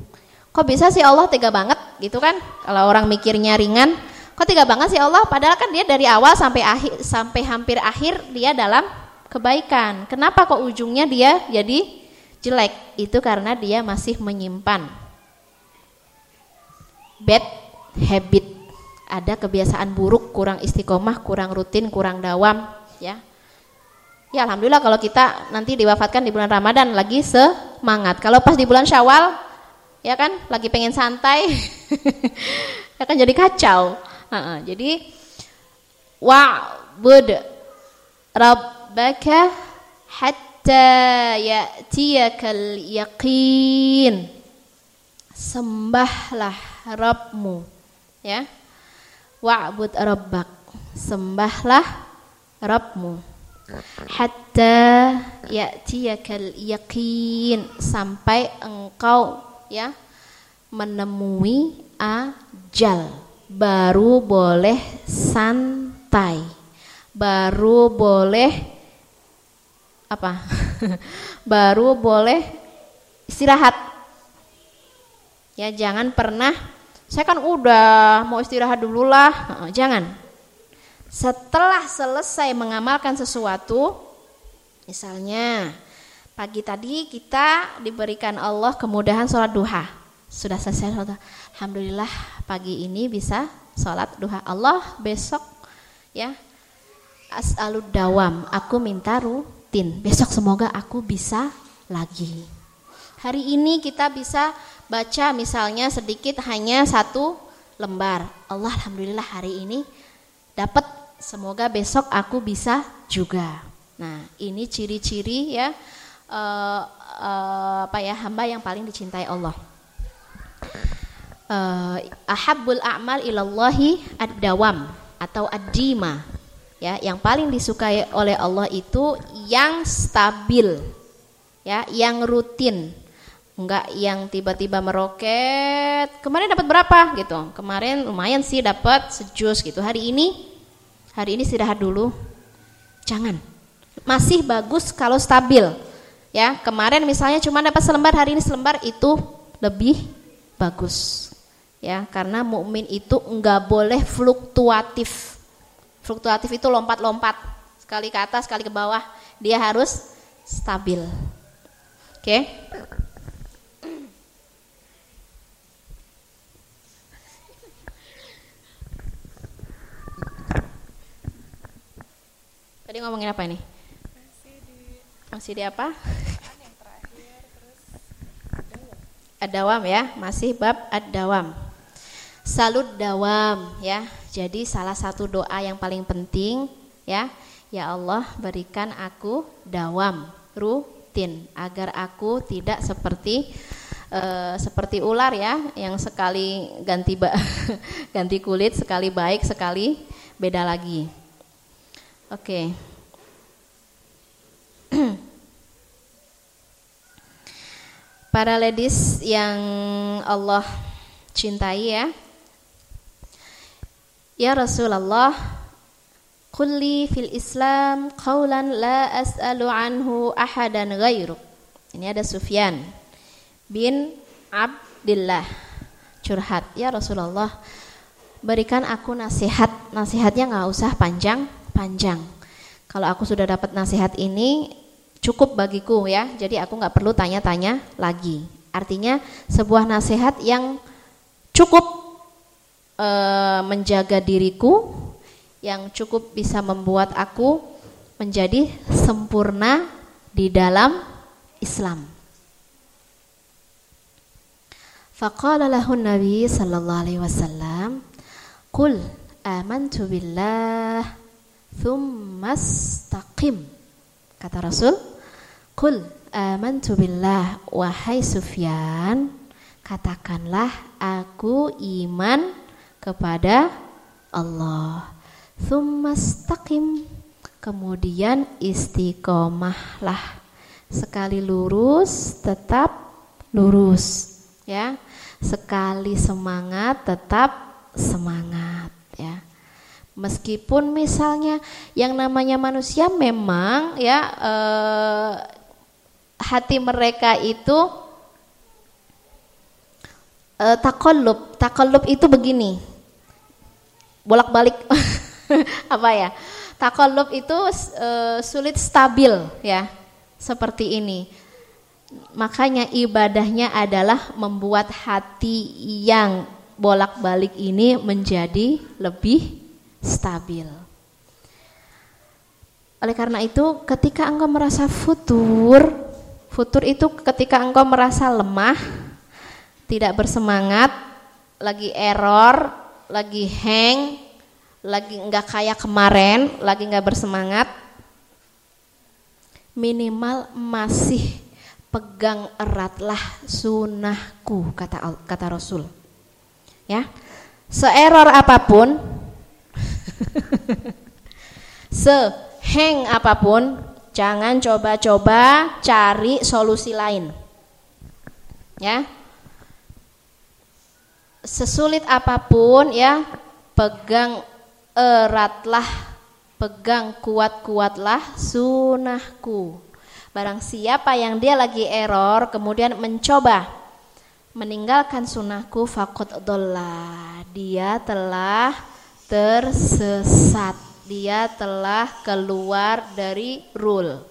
Kok bisa sih Allah tega banget gitu kan? Kalau orang mikirnya ringan, kok tega banget sih Allah padahal kan dia dari awal sampai akhir sampai hampir akhir dia dalam kebaikan. Kenapa kok ujungnya dia jadi jelek? Itu karena dia masih menyimpan bad habit, ada kebiasaan buruk, kurang istiqomah, kurang rutin, kurang dawam, ya. Ya alhamdulillah kalau kita nanti diwafatkan di bulan Ramadan lagi semangat. Kalau pas di bulan Syawal, ya kan, lagi pengen santai, ya kan jadi kacau. Uh -uh. Jadi wa'bud rabbaka hatta ya'tiyakal yaqin. Sembahlah Rabbmu ya wa'bud rabbak sembahlah Rabbmu hatta ya'tiyakal yakin sampai engkau ya menemui ajal. Baru boleh santai. Baru boleh apa? Baru boleh istirahat. Ya jangan pernah saya kan udah mau istirahat dulu lah. Jangan. Setelah selesai mengamalkan sesuatu, misalnya pagi tadi kita diberikan Allah kemudahan sholat duha. Sudah selesai sholat Alhamdulillah pagi ini bisa sholat duha. Allah besok ya as'alud dawam. Aku minta rutin. Besok semoga aku bisa lagi. Hari ini kita bisa baca misalnya sedikit hanya satu lembar. Allah alhamdulillah hari ini dapat semoga besok aku bisa juga. Nah, ini ciri-ciri ya uh, uh, apa ya hamba yang paling dicintai Allah. Uh, ahabbul a'mal ilallahi ad-dawam atau ad-dima. Ya, yang paling disukai oleh Allah itu yang stabil. Ya, yang rutin Enggak yang tiba-tiba meroket. Kemarin dapat berapa gitu? Kemarin lumayan sih dapat sejus gitu. Hari ini hari ini istirahat dulu. Jangan. Masih bagus kalau stabil. Ya, kemarin misalnya cuma dapat selembar, hari ini selembar itu lebih bagus. Ya, karena mukmin itu enggak boleh fluktuatif. Fluktuatif itu lompat-lompat, sekali ke atas, sekali ke bawah. Dia harus stabil. Oke? Okay? Tadi ngomongin apa ini? Masih di Masih di apa? Ad-dawam ya, masih bab ad-dawam. Salut dawam ya. Jadi salah satu doa yang paling penting ya, ya Allah berikan aku dawam, rutin agar aku tidak seperti uh, seperti ular ya, yang sekali ganti ganti kulit, sekali baik, sekali beda lagi. Oke. Para ladies yang Allah cintai ya. Ya Rasulullah, kulli fil Islam qawlan la as'alu anhu ahadan ghairuk. Ini ada Sufyan bin Abdullah curhat. Ya Rasulullah, berikan aku nasihat. Nasihatnya nggak usah panjang-panjang. Kalau aku sudah dapat nasihat ini, cukup bagiku ya. Jadi aku nggak perlu tanya-tanya lagi. Artinya sebuah nasihat yang cukup e, menjaga diriku, yang cukup bisa membuat aku menjadi sempurna di dalam Islam. Faqala lahu Nabi sallallahu alaihi wasallam, "Qul amantu billah, thumma istaqim." Kata Rasul, Kul amantu billah wahai Sufyan katakanlah aku iman kepada Allah. Tsumastaqim kemudian istiqomahlah. Sekali lurus tetap lurus ya. Sekali semangat tetap semangat. Meskipun misalnya yang namanya manusia memang ya eh, hati mereka itu uh, takolub. Takolub itu begini, bolak-balik apa ya? Takolub itu uh, sulit stabil ya, seperti ini. Makanya ibadahnya adalah membuat hati yang bolak-balik ini menjadi lebih stabil. Oleh karena itu, ketika engkau merasa futur, Futur itu ketika engkau merasa lemah, tidak bersemangat, lagi error, lagi hang, lagi enggak kayak kemarin, lagi enggak bersemangat, minimal masih pegang eratlah sunnahku kata kata Rasul. Ya, seerror apa pun, seheng apa pun, Jangan coba-coba cari solusi lain. Ya. Sesulit apa pun ya, pegang eratlah, pegang kuat-kuatlah sunahku. Barang siapa yang dia lagi error kemudian mencoba meninggalkan sunahku fakot dolla dia telah tersesat dia telah keluar dari rule.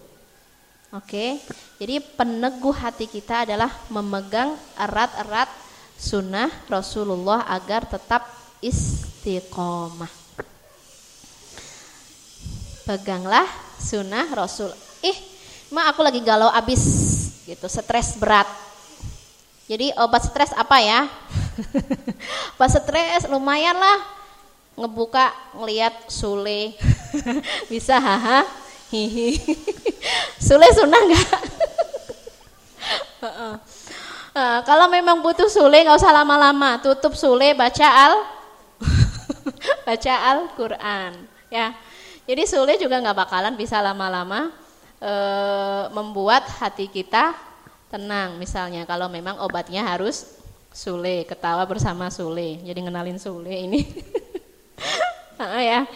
Oke, jadi peneguh hati kita adalah memegang erat-erat sunnah Rasulullah agar tetap istiqomah. Peganglah sunnah Rasul. Ih, ma aku lagi galau abis gitu, stres berat. Jadi obat stres apa ya? obat stres lumayan lah ngebuka ngelihat Sule. Bisa haha hihi. Sule sunnah nggak? Uh, kalau memang butuh Sule nggak usah lama-lama. Tutup Sule baca al baca Al Quran ya. Jadi Sule juga nggak bakalan bisa lama-lama e, membuat hati kita tenang. Misalnya kalau memang obatnya harus Sule ketawa bersama Sule. Jadi ngenalin Sule ini ya.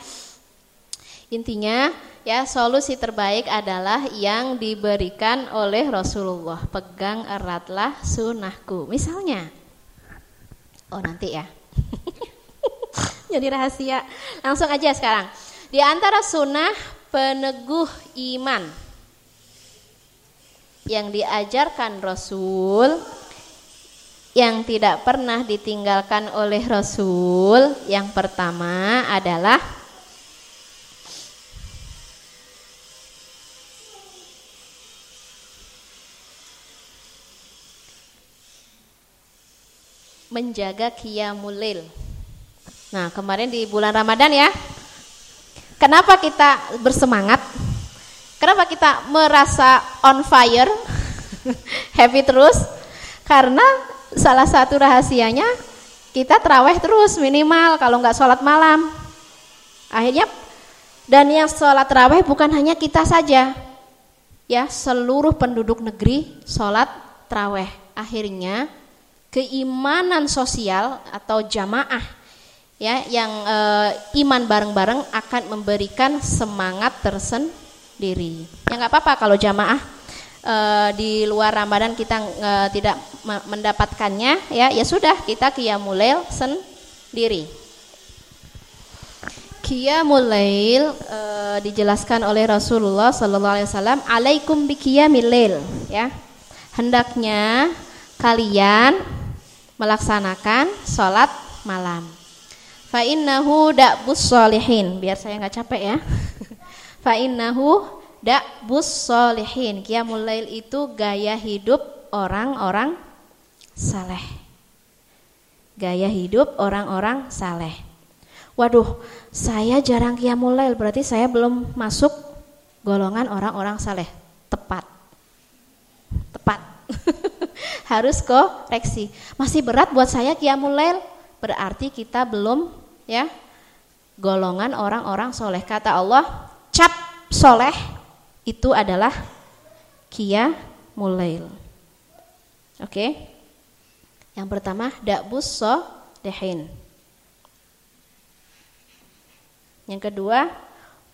Intinya ya solusi terbaik adalah yang diberikan oleh Rasulullah. Pegang eratlah sunnahku. Misalnya, oh nanti ya. Jadi rahasia. Langsung aja sekarang. Di antara sunnah peneguh iman yang diajarkan Rasul yang tidak pernah ditinggalkan oleh Rasul yang pertama adalah menjaga qiyamul Nah, kemarin di bulan Ramadan ya. Kenapa kita bersemangat? Kenapa kita merasa on fire? Happy terus? Karena salah satu rahasianya kita teraweh terus minimal kalau nggak sholat malam. Akhirnya dan yang sholat teraweh bukan hanya kita saja. ya seluruh penduduk negeri sholat traweh. Akhirnya keimanan sosial atau jamaah ya yang e, iman bareng-bareng akan memberikan semangat tersendiri. Ya nggak apa-apa kalau jamaah e, di luar Ramadan kita e, tidak mendapatkannya ya ya sudah kita qiyamul sendiri. Qiyamul lail e, dijelaskan oleh Rasulullah sallallahu alaihi wasallam, "Alaikum biqiyamil lail." Ya. Hendaknya kalian melaksanakan sholat malam. Fa innahu da'bus solihin. Biar saya nggak capek ya. Fa innahu da'bus solihin. Qiyamul lail itu gaya hidup orang-orang saleh. Gaya hidup orang-orang saleh. Waduh, saya jarang qiyamul lail, berarti saya belum masuk golongan orang-orang saleh. Tepat. Tepat. Harus koreksi. Masih berat buat saya qiyamul lail, berarti kita belum ya golongan orang-orang soleh. Kata Allah, cap soleh itu adalah qiyamul lail. Oke. Yang pertama, dakbus dehin. Yang kedua,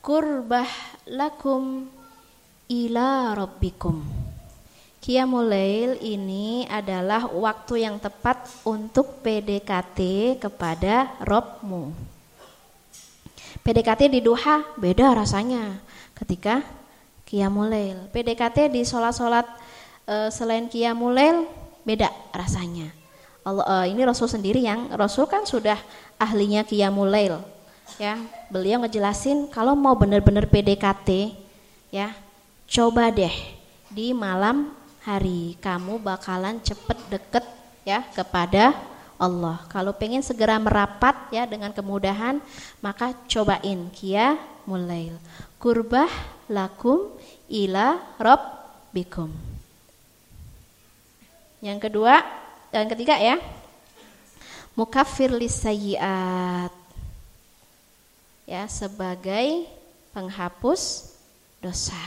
kurbah lakum ila rabbikum. Qiyamul Lail ini adalah waktu yang tepat untuk PDKT kepada Robmu. PDKT di duha beda rasanya ketika Qiyamul Lail. PDKT di sholat-sholat e, selain Qiyamul Lail beda rasanya. Allah, e, ini Rasul sendiri yang Rasul kan sudah ahlinya Qiyamul Lail ya beliau ngejelasin kalau mau benar-benar PDKT ya coba deh di malam hari kamu bakalan cepet deket ya kepada Allah kalau pengen segera merapat ya dengan kemudahan maka cobain kia mulail kurbah lakum ila rob bikum yang kedua dan ketiga ya mukafir lisayiat ya sebagai penghapus dosa.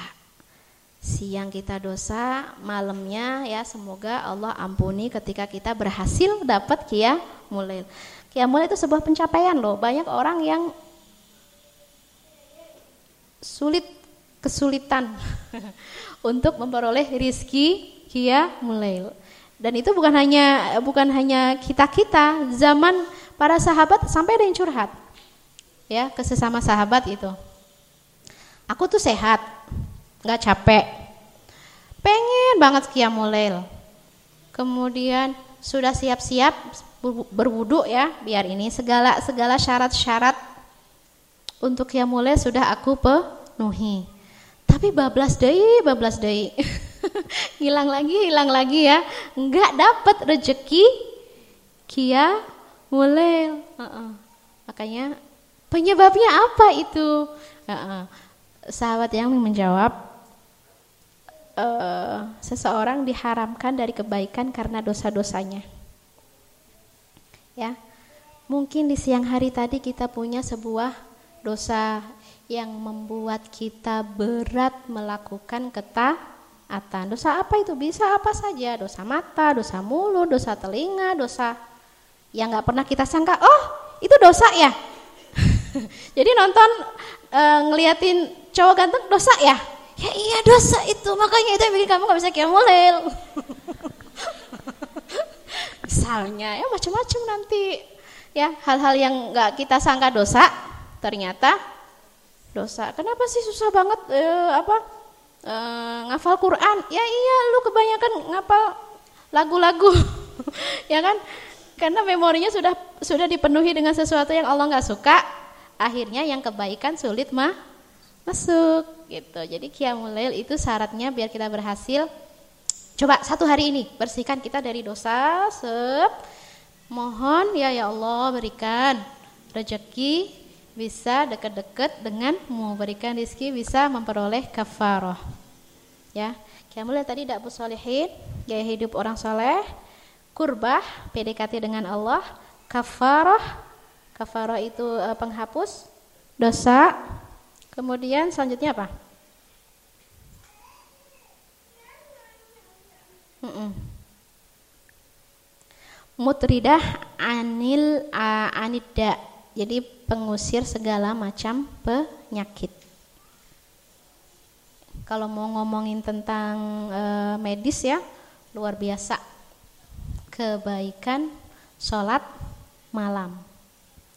Siang kita dosa, malamnya ya semoga Allah ampuni ketika kita berhasil dapat kia mulai. Kia mulai itu sebuah pencapaian loh. Banyak orang yang sulit kesulitan untuk memperoleh rizki kia mulai. Dan itu bukan hanya bukan hanya kita kita, zaman para sahabat sampai ada yang curhat ya ke sesama sahabat itu. Aku tuh sehat, nggak capek, pengen banget kiamulail. Kemudian sudah siap-siap berwudu ya, biar ini segala segala syarat-syarat untuk kiamulail sudah aku penuhi. Tapi bablas deh, bablas deh. hilang lagi, hilang lagi ya. Enggak dapat rezeki kia mulai. Uh -uh. Makanya Penyebabnya apa itu? sahabat yang menjawab, uh, seseorang diharamkan dari kebaikan karena dosa-dosanya. Ya, mungkin di siang hari tadi kita punya sebuah dosa yang membuat kita berat melakukan ketaatan. Dosa apa itu? Bisa apa saja, dosa mata, dosa mulut, dosa telinga, dosa yang nggak pernah kita sangka. Oh, itu dosa ya? Jadi nonton e, ngeliatin cowok ganteng dosa ya? Ya iya dosa itu, makanya itu yang bikin kamu gak bisa kiamulail. Misalnya ya macam-macam nanti ya hal-hal yang nggak kita sangka dosa ternyata dosa. Kenapa sih susah banget e, apa e, ngafal Quran? Ya iya lu kebanyakan ngapal lagu-lagu ya kan? Karena memorinya sudah sudah dipenuhi dengan sesuatu yang Allah nggak suka, akhirnya yang kebaikan sulit mah masuk gitu. Jadi qiyamul itu syaratnya biar kita berhasil. Coba satu hari ini bersihkan kita dari dosa. Sep. Mohon ya ya Allah berikan rezeki bisa dekat-dekat dengan memberikan rizki bisa memperoleh kafaroh. Ya Kamu lihat tadi dakwah solehin gaya hidup orang soleh kurbah PDKT dengan Allah kafaroh. Kafaroh itu eh, penghapus dosa. Kemudian selanjutnya apa? Mm -mm. mutridah anil eh, anida jadi pengusir segala macam penyakit. Kalau mau ngomongin tentang e, medis ya, luar biasa. Kebaikan sholat malam.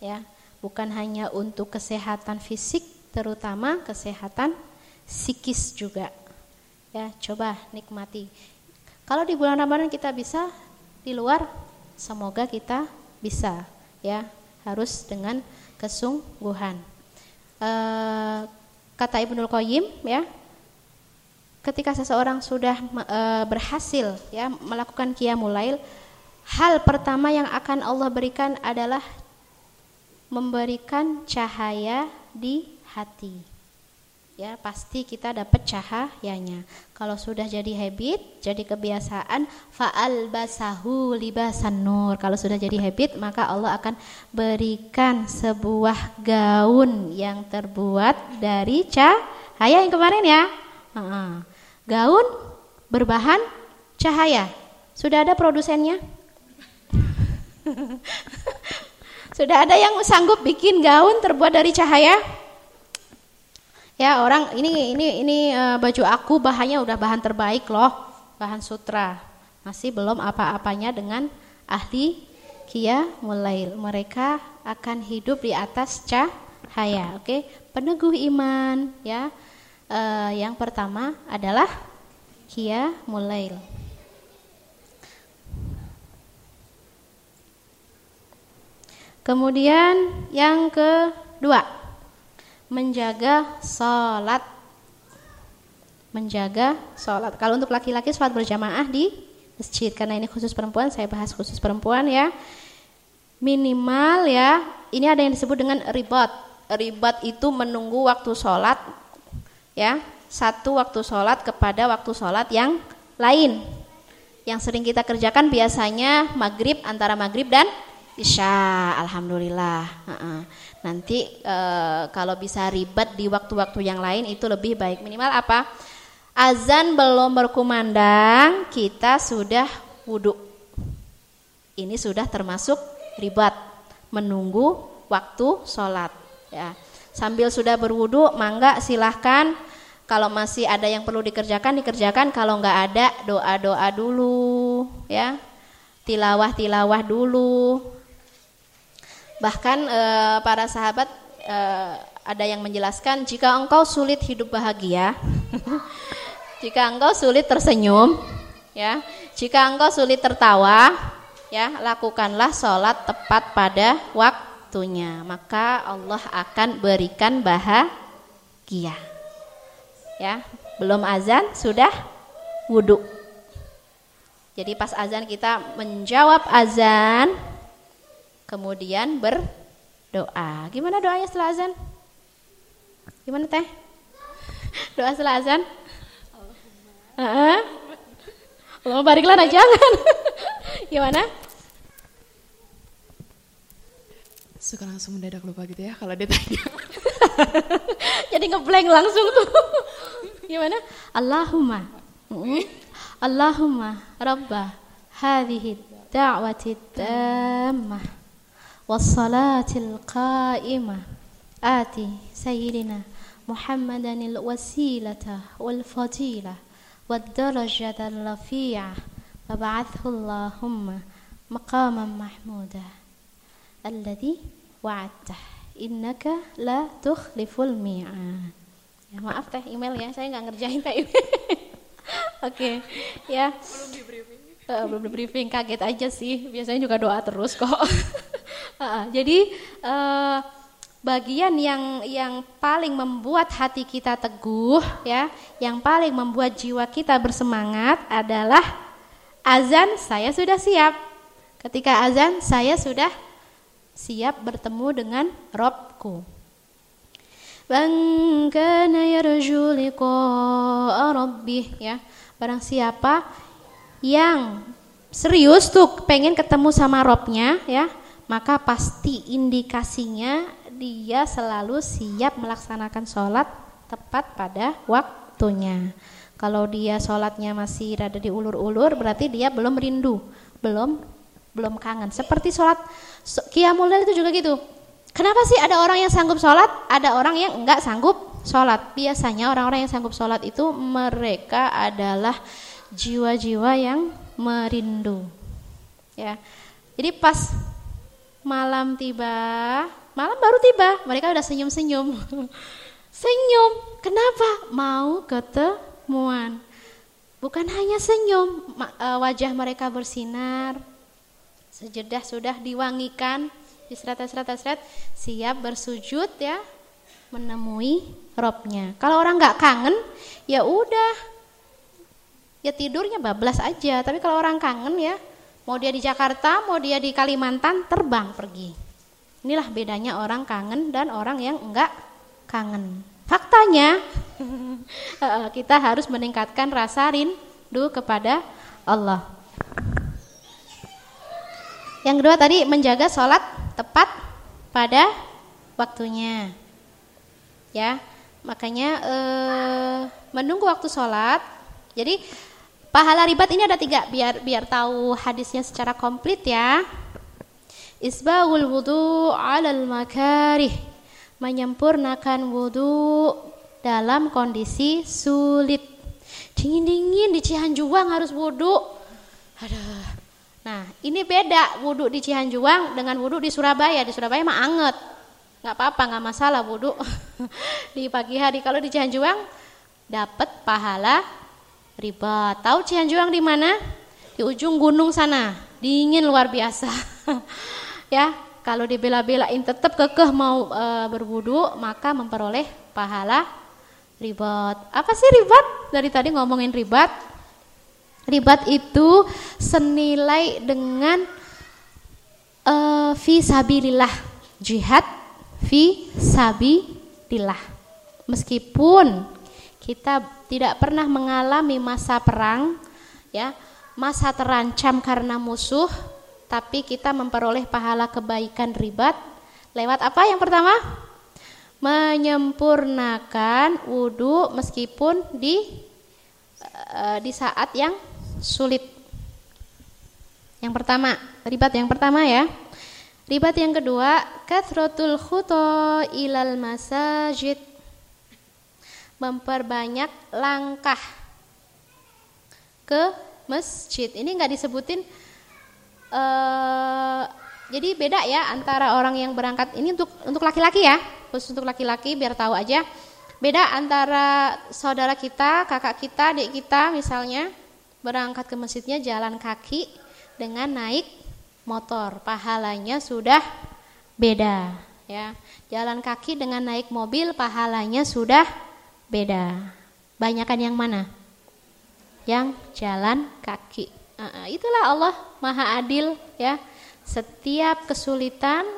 Ya, bukan hanya untuk kesehatan fisik, terutama kesehatan psikis juga. Ya, coba nikmati. Kalau di bulan Ramadan kita bisa, di luar semoga kita bisa ya harus dengan kesungguhan. E, kata Ibnul Qayyim ya ketika seseorang sudah e, berhasil ya melakukan qiyamul hal pertama yang akan Allah berikan adalah memberikan cahaya di hati ya pasti kita dapat cahayanya. Kalau sudah jadi habit, jadi kebiasaan, faal basahu libasan nur. Kalau sudah jadi habit, maka Allah akan berikan sebuah gaun yang terbuat dari cahaya yang kemarin ya. Gaun berbahan cahaya. Sudah ada produsennya? sudah ada yang sanggup bikin gaun terbuat dari cahaya? Ya orang ini ini ini uh, baju aku bahannya udah bahan terbaik loh, bahan sutra. Masih belum apa-apanya dengan ahli kia mulai mereka akan hidup di atas cahaya. Oke, okay? peneguh iman ya. Uh, yang pertama adalah kia mulai. Kemudian yang kedua menjaga sholat. Menjaga sholat. Kalau untuk laki-laki sholat berjamaah di masjid. Karena ini khusus perempuan saya bahas khusus perempuan ya. Minimal ya ini ada yang disebut dengan ribat. Ribat itu menunggu waktu sholat ya. Satu waktu sholat kepada waktu sholat yang lain. Yang sering kita kerjakan biasanya maghrib antara maghrib dan isya. Alhamdulillah. Uh -uh. Nanti e, kalau bisa ribet di waktu-waktu yang lain itu lebih baik. Minimal apa? Azan belum berkumandang, kita sudah wudhu. Ini sudah termasuk ribet, menunggu waktu sholat. Ya. Sambil sudah berwudhu, mangga silahkan kalau masih ada yang perlu dikerjakan dikerjakan kalau nggak ada doa doa dulu ya tilawah tilawah dulu Bahkan e, para sahabat e, ada yang menjelaskan jika engkau sulit hidup bahagia, jika engkau sulit tersenyum, ya, jika engkau sulit tertawa, ya, lakukanlah sholat tepat pada waktunya, maka Allah akan berikan bahagia. Ya, belum azan sudah wudhu. Jadi pas azan kita menjawab azan, kemudian berdoa. Gimana doanya setelah azan? Gimana teh? Doa setelah azan? Allahumma bariklah nah jangan. Gimana? Suka langsung mendadak lupa gitu ya kalau dia tanya. Jadi ngeblank langsung tuh. Gimana? Allahumma. Allahumma rabbah hadhihi da'wati tammah والصلاة القائمة آتي سيدنا محمدا الوسيلة والفضيلة والدرجة الرفيعة وابعثه اللهم مقاما محمودا الذي وعدته innaka la tukhliful mi'ad. Ya, maaf teh email ya, saya nggak ngerjain teh email. Oke, okay. ya. Belum di briefing. Uh, belum briefing, kaget aja sih. Biasanya juga doa terus kok. jadi uh, bagian yang yang paling membuat hati kita teguh ya, yang paling membuat jiwa kita bersemangat adalah azan saya sudah siap. Ketika azan saya sudah siap bertemu dengan Robku. Bangkana yarju rabbih ya. Barang siapa yang serius tuh pengen ketemu sama Robnya ya maka pasti indikasinya dia selalu siap melaksanakan sholat tepat pada waktunya. Kalau dia sholatnya masih rada diulur-ulur, berarti dia belum rindu, belum belum kangen. Seperti sholat Qiyamul itu juga gitu. Kenapa sih ada orang yang sanggup sholat, ada orang yang enggak sanggup sholat? Biasanya orang-orang yang sanggup sholat itu mereka adalah jiwa-jiwa yang merindu. Ya, jadi pas malam tiba, malam baru tiba, mereka udah senyum-senyum. Senyum, kenapa? Mau ketemuan. Bukan hanya senyum, e, wajah mereka bersinar. Sejedah sudah diwangikan, diseret-seret-seret, siap bersujud ya, menemui robnya. Kalau orang nggak kangen, ya udah, ya tidurnya bablas aja. Tapi kalau orang kangen ya, mau dia di Jakarta, mau dia di Kalimantan, terbang pergi. Inilah bedanya orang kangen dan orang yang enggak kangen. Faktanya kita harus meningkatkan rasa rindu kepada Allah. Yang kedua tadi menjaga sholat tepat pada waktunya. Ya, makanya eh, menunggu waktu sholat. Jadi pahala ribat ini ada tiga biar biar tahu hadisnya secara komplit ya. Isbahul wudu alal makarih menyempurnakan wudhu dalam kondisi sulit. Dingin-dingin di Cihanjuang harus wudhu. Aduh. Nah, ini beda wudhu di Cihanjuang dengan wudhu di Surabaya. Di Surabaya mah anget. Nggak apa-apa, nggak masalah wudhu di pagi hari. Kalau di Cihanjuang dapat pahala riba. Tahu Cihanjuang di mana? Di ujung gunung sana. Dingin luar biasa. ya, kalau dibela-belain tetap kekeh mau e, berwudu, maka memperoleh pahala ribat. Apa sih ribat? Dari tadi ngomongin ribat. Ribat itu senilai dengan e, fi sabilillah, jihad fi sabilillah. Meskipun kita tidak pernah mengalami masa perang, ya, masa terancam karena musuh, tapi kita memperoleh pahala kebaikan ribat lewat apa yang pertama? Menyempurnakan wudhu meskipun di uh, di saat yang sulit. Yang pertama, ribat yang pertama ya. Ribat yang kedua, kathratul khuto ilal masajid. Memperbanyak langkah ke masjid. Ini nggak disebutin uh, jadi beda ya antara orang yang berangkat ini untuk untuk laki-laki ya, khusus untuk laki-laki biar tahu aja. Beda antara saudara kita, kakak kita, adik kita misalnya berangkat ke masjidnya jalan kaki dengan naik motor, pahalanya sudah beda ya. Jalan kaki dengan naik mobil pahalanya sudah beda. Banyakan yang mana? Yang jalan kaki. Uh, itulah Allah Maha Adil ya. Setiap kesulitan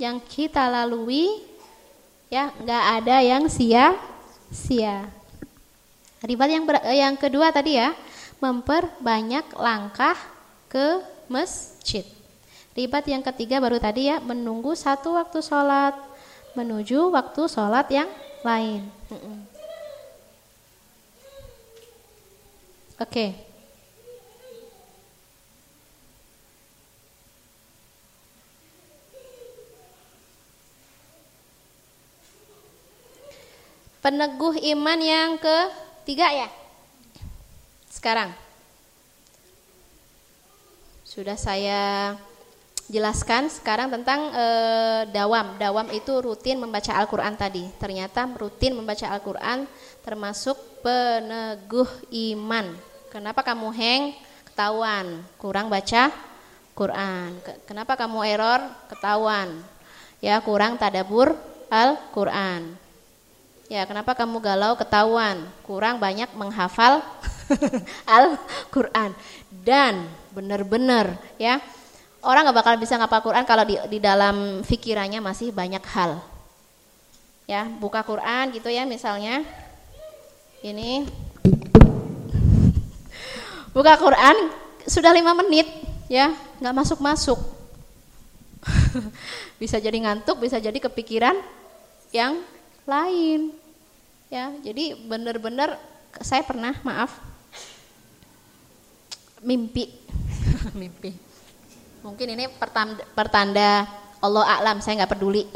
yang kita lalui ya nggak ada yang sia-sia. Ribat yang ber, yang kedua tadi ya, memperbanyak langkah ke masjid. Ribat yang ketiga baru tadi ya, menunggu satu waktu sholat menuju waktu sholat yang lain. Oke. Peneguh iman yang ketiga ya. Sekarang sudah saya jelaskan sekarang tentang e, dawam. Dawam itu rutin membaca Al-Qur'an tadi. Ternyata rutin membaca Al-Qur'an termasuk peneguh iman. Kenapa kamu heng? Ketahuan, kurang baca Quran. Kenapa kamu error? Ketahuan. Ya, kurang tadabur Al-Qur'an. Ya, kenapa kamu galau ketahuan? Kurang banyak menghafal Al-Qur'an. Dan benar-benar ya, orang nggak bakal bisa ngapal Quran kalau di, di dalam pikirannya masih banyak hal. Ya, buka Quran gitu ya misalnya. Ini buka Quran sudah lima menit ya, nggak masuk-masuk. bisa jadi ngantuk, bisa jadi kepikiran yang lain. Ya, jadi benar-benar saya pernah, maaf, mimpi, mimpi. Mungkin ini pertanda, pertanda Allah a'lam, saya nggak peduli.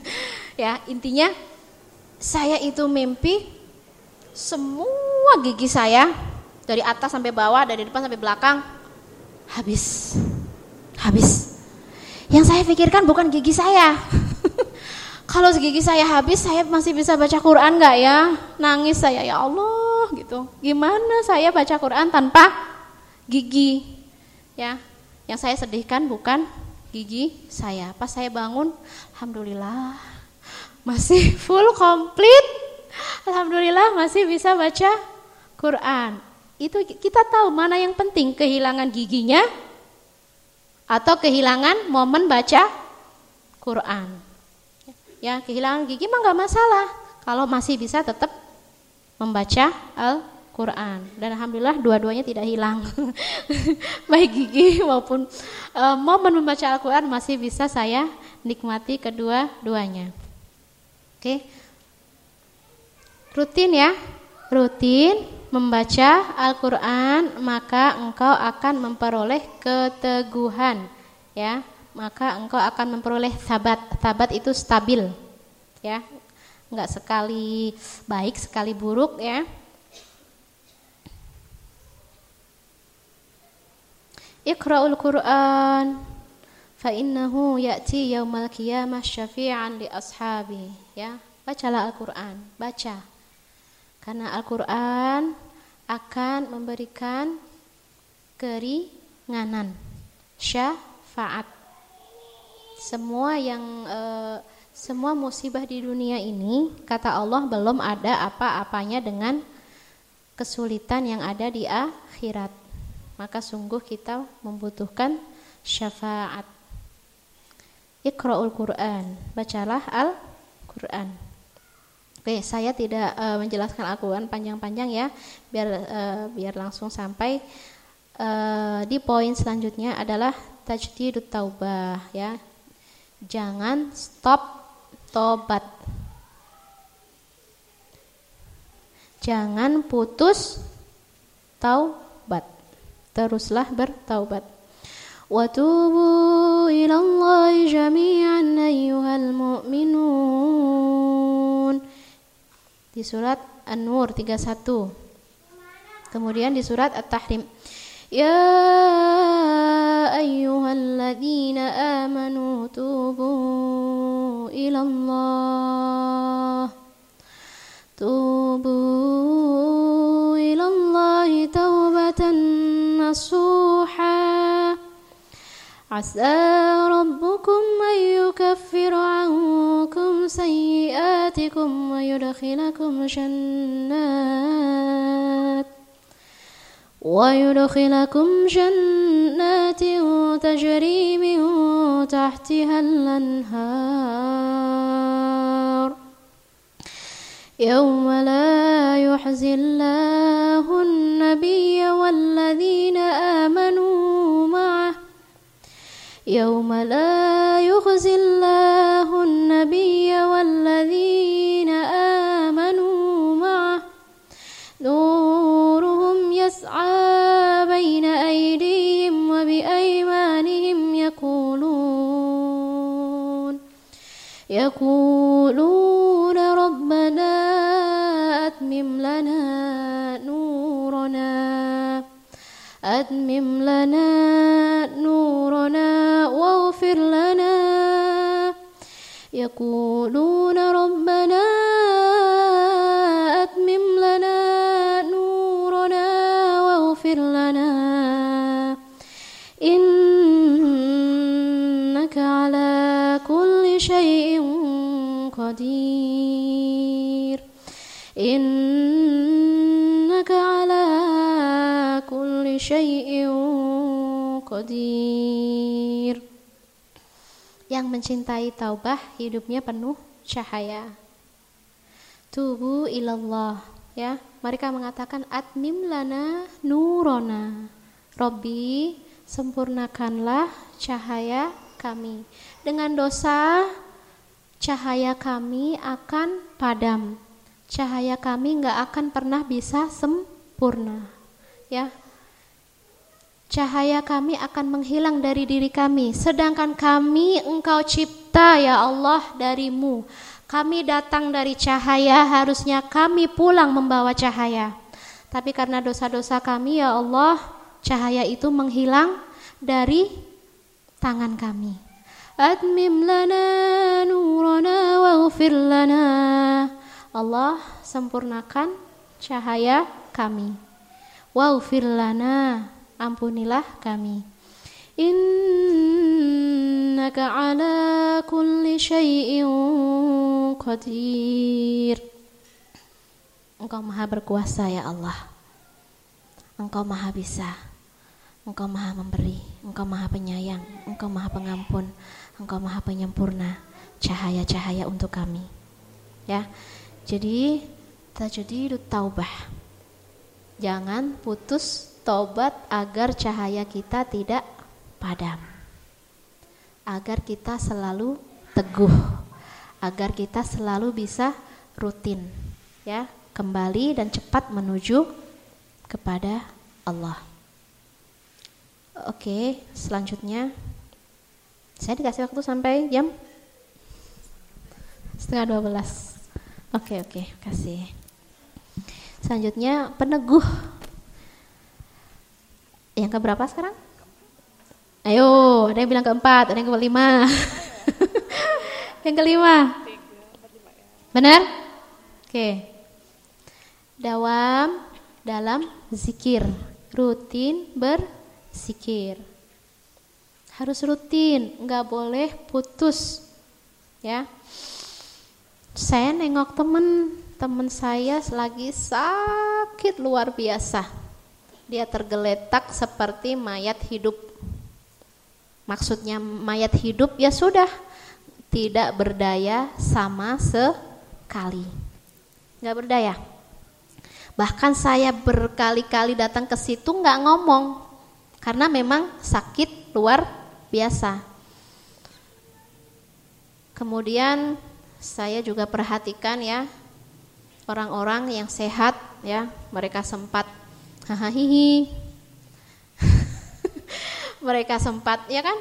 ya, intinya saya itu mimpi semua gigi saya dari atas sampai bawah, dari depan sampai belakang habis. Habis. Yang saya pikirkan bukan gigi saya. Kalau gigi saya habis, saya masih bisa baca Quran nggak ya? Nangis saya ya Allah gitu. Gimana saya baca Quran tanpa gigi? Ya, yang saya sedihkan bukan gigi saya. Pas saya bangun, alhamdulillah masih full komplit. Alhamdulillah masih bisa baca Quran. Itu kita tahu mana yang penting, kehilangan giginya atau kehilangan momen baca Quran. Ya, kehilangan gigi mah nggak masalah kalau masih bisa tetap membaca Al Quran dan alhamdulillah dua-duanya tidak hilang baik gigi maupun uh, momen membaca Al-Quran masih bisa saya nikmati kedua-duanya oke okay. Rutin ya. Rutin membaca Al-Quran maka engkau akan memperoleh keteguhan ya. Maka engkau akan memperoleh sabat. Sabat itu stabil ya. Enggak sekali baik sekali buruk ya. Iqra'ul Qur'an. Fa innahu ya'ti yaumal qiyamah syafi'an li ashabi ya. Bacalah Al-Qur'an. Baca karena Al-Qur'an akan memberikan keringanan syafaat semua yang uh, semua musibah di dunia ini kata Allah belum ada apa-apanya dengan kesulitan yang ada di akhirat maka sungguh kita membutuhkan syafaat. Iqra'ul Quran, bacalah Al-Quran. Oke, saya tidak uh, menjelaskan Al-Quran panjang-panjang ya, biar uh, biar langsung sampai uh, di poin selanjutnya adalah tajdidut taubah ya. Jangan stop tobat. Jangan putus taubat teruslah bertaubat. Wa tubu ila Allah jami'an ayyuhal mu'minun di surat An-Nur 31. Kemudian di surat At-Tahrim. Ya ayyuhalladzina amanu tubu ilallah. Tubu ilallahi taubatan nasuhah عسى ربكم أن يكفر عنكم سيئاتكم ويدخلكم جنات ويدخلكم جنات تجري من تحتها الأنهار. يوم لا يحزي الله النبي والذين آمنوا يوم لا يخزي الله النبي والذين آمنوا معه. نورهم يسعى بين أيديهم وبأيمانهم يقولون يقولون ربنا أتمم لنا نورنا أتمم لنا يقولون Yang mencintai taubah hidupnya penuh cahaya. Tubu ilallah ya. Mereka mengatakan atmim lana nurona. Robbi sempurnakanlah cahaya kami. Dengan dosa cahaya kami akan padam cahaya kami nggak akan pernah bisa sempurna ya cahaya kami akan menghilang dari diri kami. Sedangkan kami engkau cipta ya Allah darimu. Kami datang dari cahaya, harusnya kami pulang membawa cahaya. Tapi karena dosa-dosa kami ya Allah, cahaya itu menghilang dari tangan kami. Admim lana nurana waghfir lana. Allah sempurnakan cahaya kami. Waghfir lana, ampunilah kami. Innaka ala kulli syai'in qadir. Engkau maha berkuasa ya Allah. Engkau maha bisa. Engkau maha memberi, Engkau maha penyayang, Engkau maha pengampun, Engkau maha penyempurna, cahaya-cahaya untuk kami. Ya, jadi tajdidu taubah. Jangan putus tobat agar cahaya kita tidak padam. Agar kita selalu teguh, agar kita selalu bisa rutin, ya, kembali dan cepat menuju kepada Allah. Oke, selanjutnya saya dikasih waktu sampai jam setengah dua belas. Oke oke, kasih. Selanjutnya peneguh. Yang keberapa sekarang? Ayo, ada yang bilang keempat, ada yang kelima. yang kelima. Benar? Oke. Dawam dalam zikir, rutin ber sikir. Harus rutin, nggak boleh putus. Ya. Saya nengok temen, temen saya lagi sakit luar biasa. Dia tergeletak seperti mayat hidup. Maksudnya mayat hidup ya sudah tidak berdaya sama sekali. Nggak berdaya. Bahkan saya berkali-kali datang ke situ nggak ngomong, karena memang sakit luar biasa. Kemudian saya juga perhatikan ya orang-orang yang sehat ya, mereka sempat hahaha mereka sempat ya kan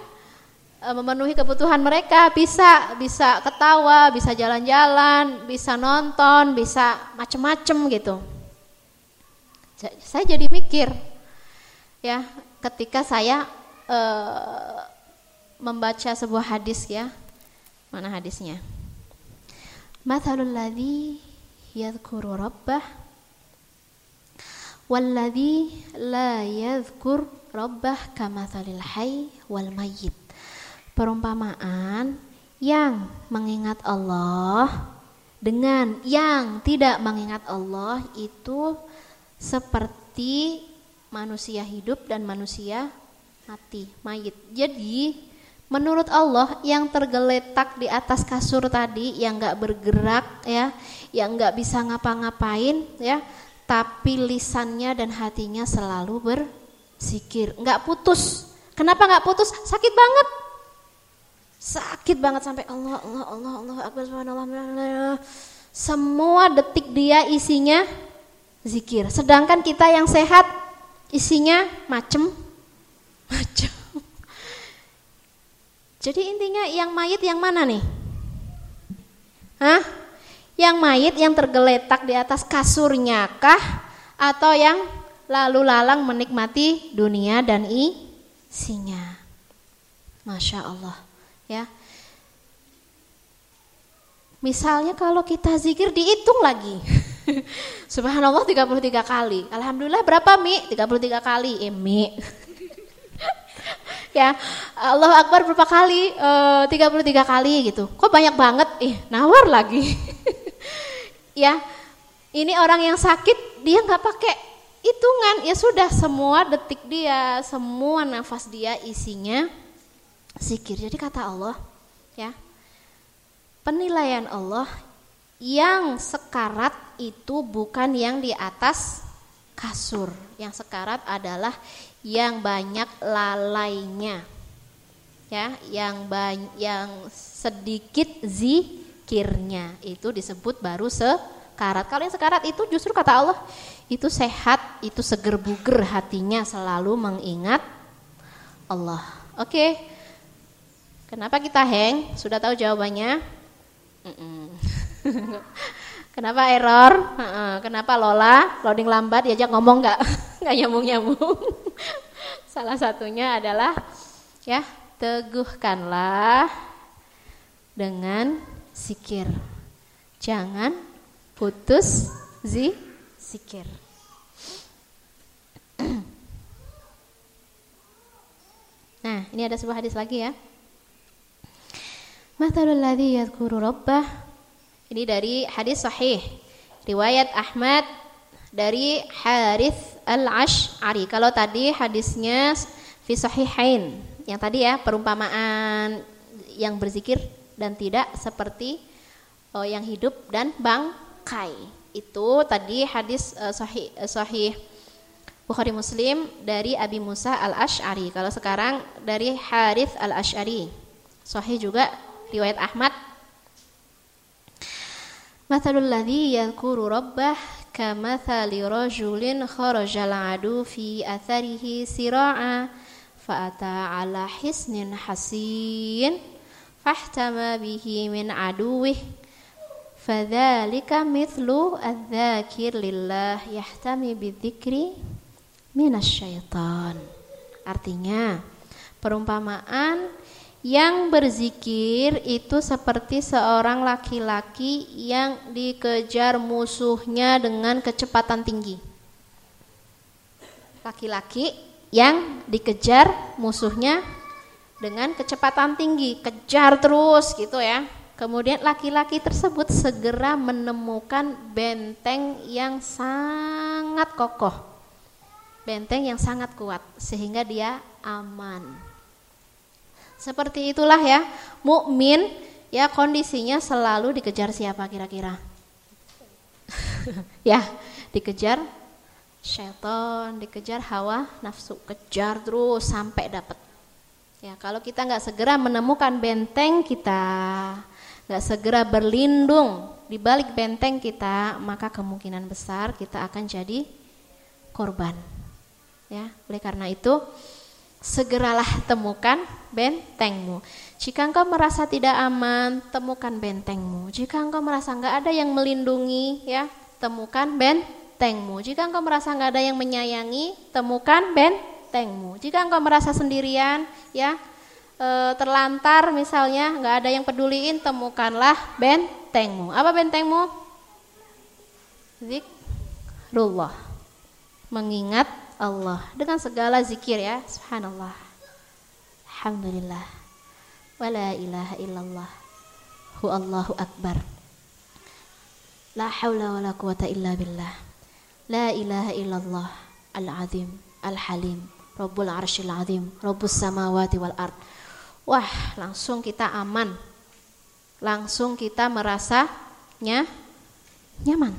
e, memenuhi kebutuhan mereka bisa bisa ketawa, bisa jalan-jalan, bisa nonton, bisa macem-macem gitu. Saya jadi mikir ya ketika saya uh, membaca sebuah hadis ya. Mana hadisnya? Mathalul ladzi yadhkuru rabbah walladzi la yadhkur rabbah kamathalil hayy wal. Perumpamaan yang mengingat Allah dengan yang tidak mengingat Allah itu seperti manusia hidup dan manusia mati, mayit. Jadi menurut Allah yang tergeletak di atas kasur tadi yang nggak bergerak ya, yang nggak bisa ngapa-ngapain ya, tapi lisannya dan hatinya selalu berzikir, nggak putus. Kenapa nggak putus? Sakit banget. Sakit banget sampai Allah Allah Allah Allah Akbar subhanallah. Semua detik dia isinya zikir. Sedangkan kita yang sehat isinya macem macem jadi intinya yang mayit yang mana nih Hah? Yang mayit yang tergeletak di atas kasurnya kah atau yang lalu lalang menikmati dunia dan isinya Masya Allah ya Misalnya kalau kita zikir dihitung lagi Subhanallah 33 kali. Alhamdulillah berapa Mi? 33 kali. Eh Mi. ya, Allah Akbar berapa kali? E, eh, 33 kali gitu. Kok banyak banget? Ih, nawar lagi. ya, ini orang yang sakit dia nggak pakai hitungan. Ya sudah semua detik dia, semua nafas dia isinya zikir. Jadi kata Allah, ya. Penilaian Allah yang sekarat itu bukan yang di atas kasur. Yang sekarat adalah yang banyak lalainya. Ya, yang banyak yang sedikit zikirnya itu disebut baru sekarat. Kalau yang sekarat itu justru kata Allah itu sehat, itu seger buger hatinya selalu mengingat Allah. Oke. Kenapa kita hang? Sudah tahu jawabannya? Kenapa error? Kenapa Lola loading lambat diajak ngomong nggak nggak nyambung nyambung? Salah satunya adalah ya teguhkanlah dengan sikir. Jangan putus zi sikir. Nah, ini ada sebuah hadis lagi ya. Mathalul ladzi yadhkuru rabbah. Ini dari hadis sahih. Riwayat Ahmad dari Harith Al-Ash'ari. Kalau tadi hadisnya fi sahihain. Yang tadi ya, perumpamaan yang berzikir dan tidak seperti oh, yang hidup dan bangkai. Itu tadi hadis uh, sahih uh, sahih Bukhari Muslim dari Abi Musa Al-Ash'ari. Kalau sekarang dari Harith Al-Ash'ari. Sahih juga riwayat Ahmad. Mathalul ladzi yadhkuru rabbah kamathali rajulin kharajal adu fi atharihi sira'a fa'ata ala hisnin hasin fahtama bihi min aduwih fadzalika mithlu adz-dzakir lillah yahtami bidzikri minasyaitan. Artinya, perumpamaan yang berzikir itu seperti seorang laki-laki yang dikejar musuhnya dengan kecepatan tinggi. Laki-laki yang dikejar musuhnya dengan kecepatan tinggi, kejar terus gitu ya. Kemudian laki-laki tersebut segera menemukan benteng yang sangat kokoh benteng yang sangat kuat sehingga dia aman. Seperti itulah ya, mukmin ya kondisinya selalu dikejar siapa kira-kira? ya, dikejar syaitan, dikejar hawa nafsu, kejar terus sampai dapat. Ya, kalau kita nggak segera menemukan benteng kita, nggak segera berlindung di balik benteng kita, maka kemungkinan besar kita akan jadi korban. Ya, oleh karena itu segeralah temukan bentengmu. Jika engkau merasa tidak aman, temukan bentengmu. Jika engkau merasa enggak ada yang melindungi, ya, temukan bentengmu. Jika engkau merasa enggak ada yang menyayangi, temukan bentengmu. Jika engkau merasa sendirian, ya, e, terlantar misalnya, enggak ada yang peduliin, temukanlah bentengmu. Apa bentengmu? Zikrullah. Mengingat Allah. Dengan segala zikir ya. Subhanallah. Alhamdulillah. Wala ilaha illallah. Hu Allahu akbar. La haula wala quwata illa billah. La ilaha illallah. Al-azim. Al-halim. Rabbul arsyil azim. Rabbus samawati wal ard. Wah langsung kita aman. Langsung kita merasanya nyaman.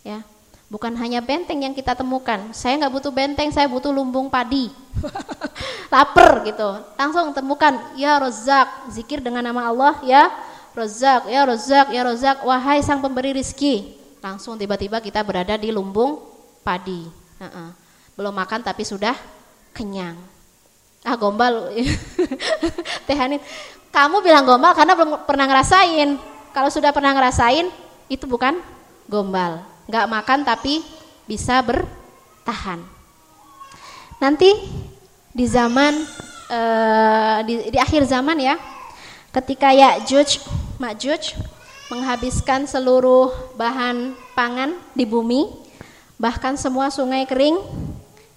Ya Bukan hanya benteng yang kita temukan. Saya nggak butuh benteng, saya butuh lumbung padi. Laper gitu. Langsung temukan, ya Rozak, zikir dengan nama Allah, ya Rozak, ya Rozak, ya Rozak, wahai sang pemberi rizki. Langsung tiba-tiba kita berada di lumbung padi. Uh -uh. Belum makan tapi sudah kenyang. Ah gombal, Teh kamu bilang gombal karena belum pernah ngerasain. Kalau sudah pernah ngerasain, itu bukan gombal nggak makan tapi bisa bertahan. Nanti di zaman uh, di, di akhir zaman ya, ketika Ya'juj Ma'juj menghabiskan seluruh bahan pangan di bumi, bahkan semua sungai kering,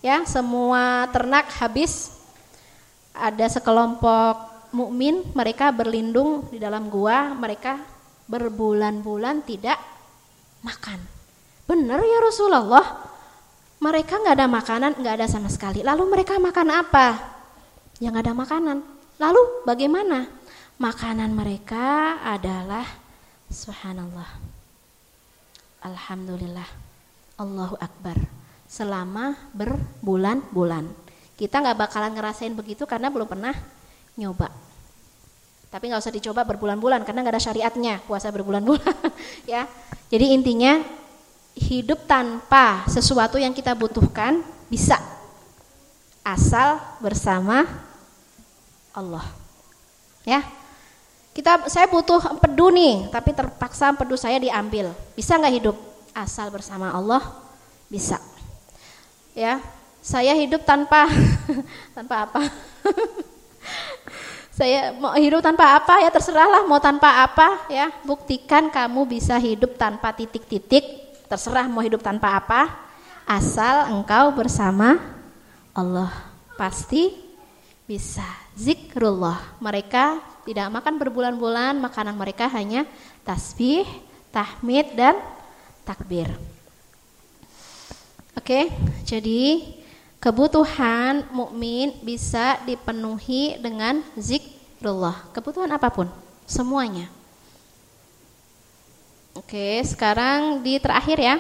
ya, semua ternak habis. Ada sekelompok mukmin, mereka berlindung di dalam gua, mereka berbulan-bulan tidak makan. Benar ya Rasulullah. Mereka nggak ada makanan, nggak ada sama sekali. Lalu mereka makan apa? Yang ada makanan. Lalu bagaimana? Makanan mereka adalah Subhanallah. Alhamdulillah. Allahu Akbar. Selama berbulan-bulan. Kita nggak bakalan ngerasain begitu karena belum pernah nyoba. Tapi nggak usah dicoba berbulan-bulan karena nggak ada syariatnya puasa berbulan-bulan. ya. Jadi intinya hidup tanpa sesuatu yang kita butuhkan bisa asal bersama Allah. Ya. Kita saya butuh empedu nih, tapi terpaksa empedu saya diambil. Bisa nggak hidup asal bersama Allah? Bisa. Ya. Saya hidup tanpa tanpa apa? saya mau hidup tanpa apa ya terserahlah mau tanpa apa ya buktikan kamu bisa hidup tanpa titik-titik terserah mau hidup tanpa apa asal engkau bersama Allah pasti bisa zikrullah mereka tidak makan berbulan-bulan makanan mereka hanya tasbih tahmid dan takbir oke jadi kebutuhan mukmin bisa dipenuhi dengan zikrullah. Kebutuhan apa pun, semuanya. Oke, sekarang di terakhir ya.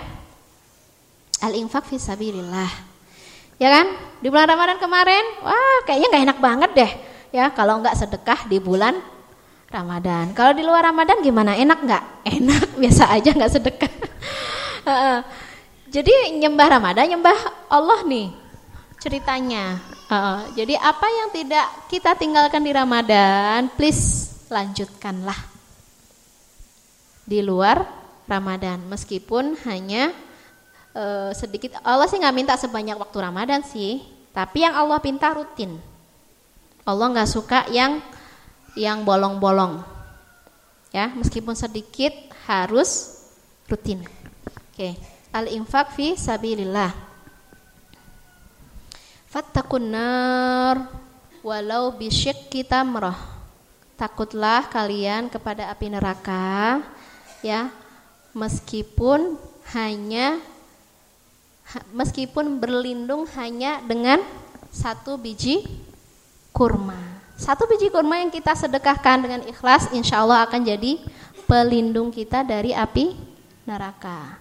Al-infak fi sabilillah. Ya kan? Di bulan Ramadan kemarin, wah kayaknya nggak enak banget deh. Ya, kalau nggak sedekah di bulan Ramadan. Kalau di luar Ramadan gimana? Enak nggak? Enak, biasa aja nggak sedekah. Jadi nyembah Ramadan, nyembah Allah nih ceritanya. Jadi apa yang tidak kita tinggalkan di Ramadan, please lanjutkanlah di luar Ramadan, meskipun hanya uh, sedikit. Allah sih nggak minta sebanyak waktu Ramadan sih, tapi yang Allah pinta rutin. Allah nggak suka yang yang bolong-bolong, ya meskipun sedikit harus rutin. Oke, okay. al infak fi sabilillah. Fattakun nar walau bisyikki tamrah. Takutlah kalian kepada api neraka ya meskipun hanya meskipun berlindung hanya dengan satu biji kurma. Satu biji kurma yang kita sedekahkan dengan ikhlas insya Allah akan jadi pelindung kita dari api neraka.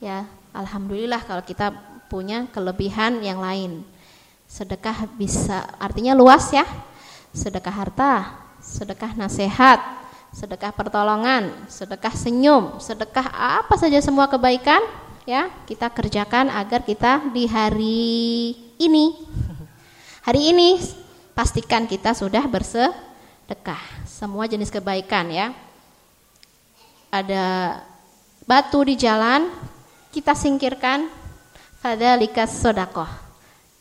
Ya, alhamdulillah kalau kita punya kelebihan yang lain. Sedekah bisa artinya luas ya. Sedekah harta, sedekah nasihat, sedekah pertolongan, sedekah senyum, sedekah apa saja semua kebaikan ya kita kerjakan agar kita di hari ini. Hari ini pastikan kita sudah bersedekah. Semua jenis kebaikan ya. Ada batu di jalan kita singkirkan likas sodakoh.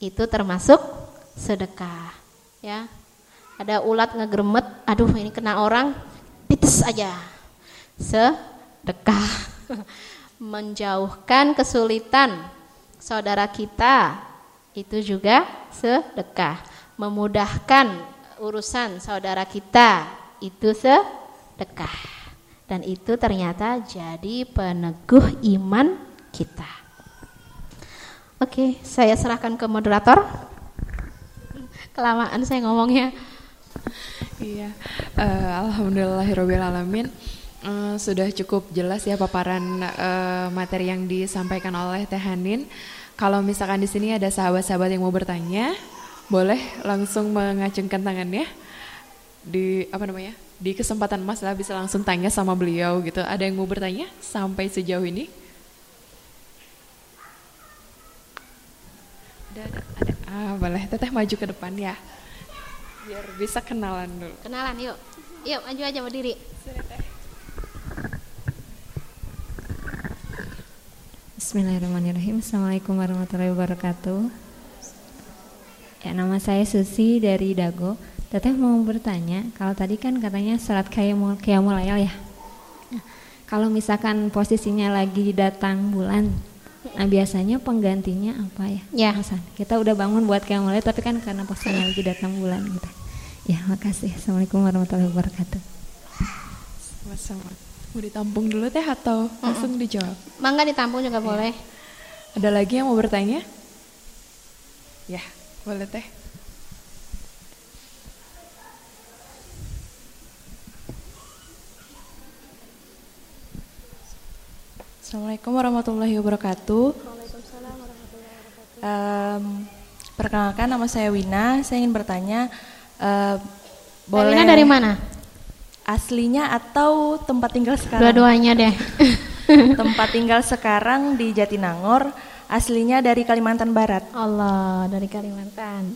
Itu termasuk sedekah ya. Ada ulat ngegermet aduh ini kena orang pites aja sedekah. Menjauhkan kesulitan saudara kita itu juga sedekah. Memudahkan urusan saudara kita itu sedekah. Dan itu ternyata jadi peneguh iman kita. Oke, saya serahkan ke moderator. Kelamaan saya ngomongnya. Iya, uh, alhamdulillahirobbilalamin. Uh, sudah cukup jelas ya paparan uh, materi yang disampaikan oleh Teh Hanin. Kalau misalkan di sini ada sahabat-sahabat yang mau bertanya, boleh langsung mengacungkan tangannya di apa namanya? Di kesempatan Mas lah bisa langsung tanya sama beliau gitu. Ada yang mau bertanya sampai sejauh ini? Ada, ada, ada. Ah, boleh. Teteh maju ke depan ya. Biar bisa kenalan dulu. Kenalan yuk. Yuk, maju aja berdiri. Bismillahirrahmanirrahim. Assalamualaikum warahmatullahi wabarakatuh. Ya, nama saya Susi dari Dago. Teteh mau bertanya, kalau tadi kan katanya salat qiyamul layal ya. Nah, kalau misalkan posisinya lagi datang bulan, Nah biasanya penggantinya apa ya? Ya. Hasan. Kita udah bangun buat kayak mulai tapi kan karena posisinya lagi datang bulan gitu. Ya makasih. Assalamualaikum warahmatullahi wabarakatuh. Sama-sama. Mau ditampung dulu teh atau langsung dijawab? Mangga ditampung juga ya. boleh. Ada lagi yang mau bertanya? Ya, boleh teh. Assalamualaikum warahmatullahi wabarakatuh. Waalaikumsalam warahmatullahi wabarakatuh. Um, perkenalkan nama saya Wina. Saya ingin bertanya, uh, boleh? Dari mana? Aslinya atau tempat tinggal sekarang? Dua-duanya deh. tempat tinggal sekarang di Jatinangor. Aslinya dari Kalimantan Barat. Allah dari Kalimantan.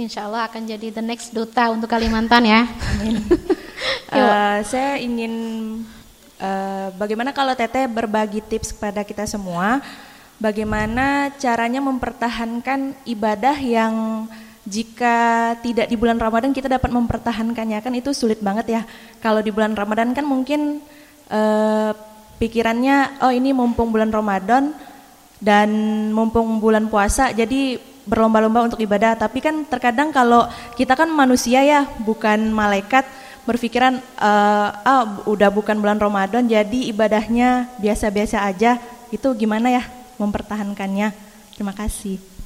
Insya Allah akan jadi the next duta untuk Kalimantan ya. Amin. uh, saya ingin uh, bagaimana kalau Teteh berbagi tips kepada kita semua, bagaimana caranya mempertahankan ibadah yang jika tidak di bulan Ramadan kita dapat mempertahankannya kan itu sulit banget ya. Kalau di bulan Ramadan kan mungkin uh, pikirannya oh ini mumpung bulan Ramadan dan mumpung bulan puasa jadi berlomba-lomba untuk ibadah, tapi kan terkadang kalau kita kan manusia ya, bukan malaikat, berpikiran uh, ah udah bukan bulan Ramadan jadi ibadahnya biasa-biasa aja. Itu gimana ya mempertahankannya? Terima kasih.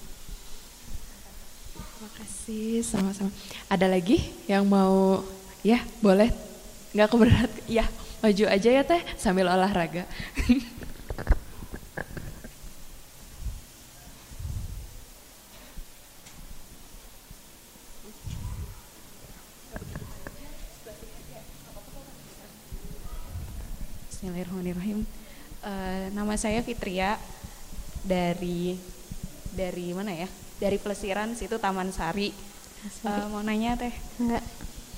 Kasih, sama-sama. Ada lagi yang mau ya, boleh. Nggak keberat. Ya, maju aja ya Teh sambil olahraga. Bismillahirrahmanirrahim. Uh, nama saya Fitria dari dari mana ya? Dari Pelesiran situ Taman Sari. Uh, mau nanya teh? Enggak.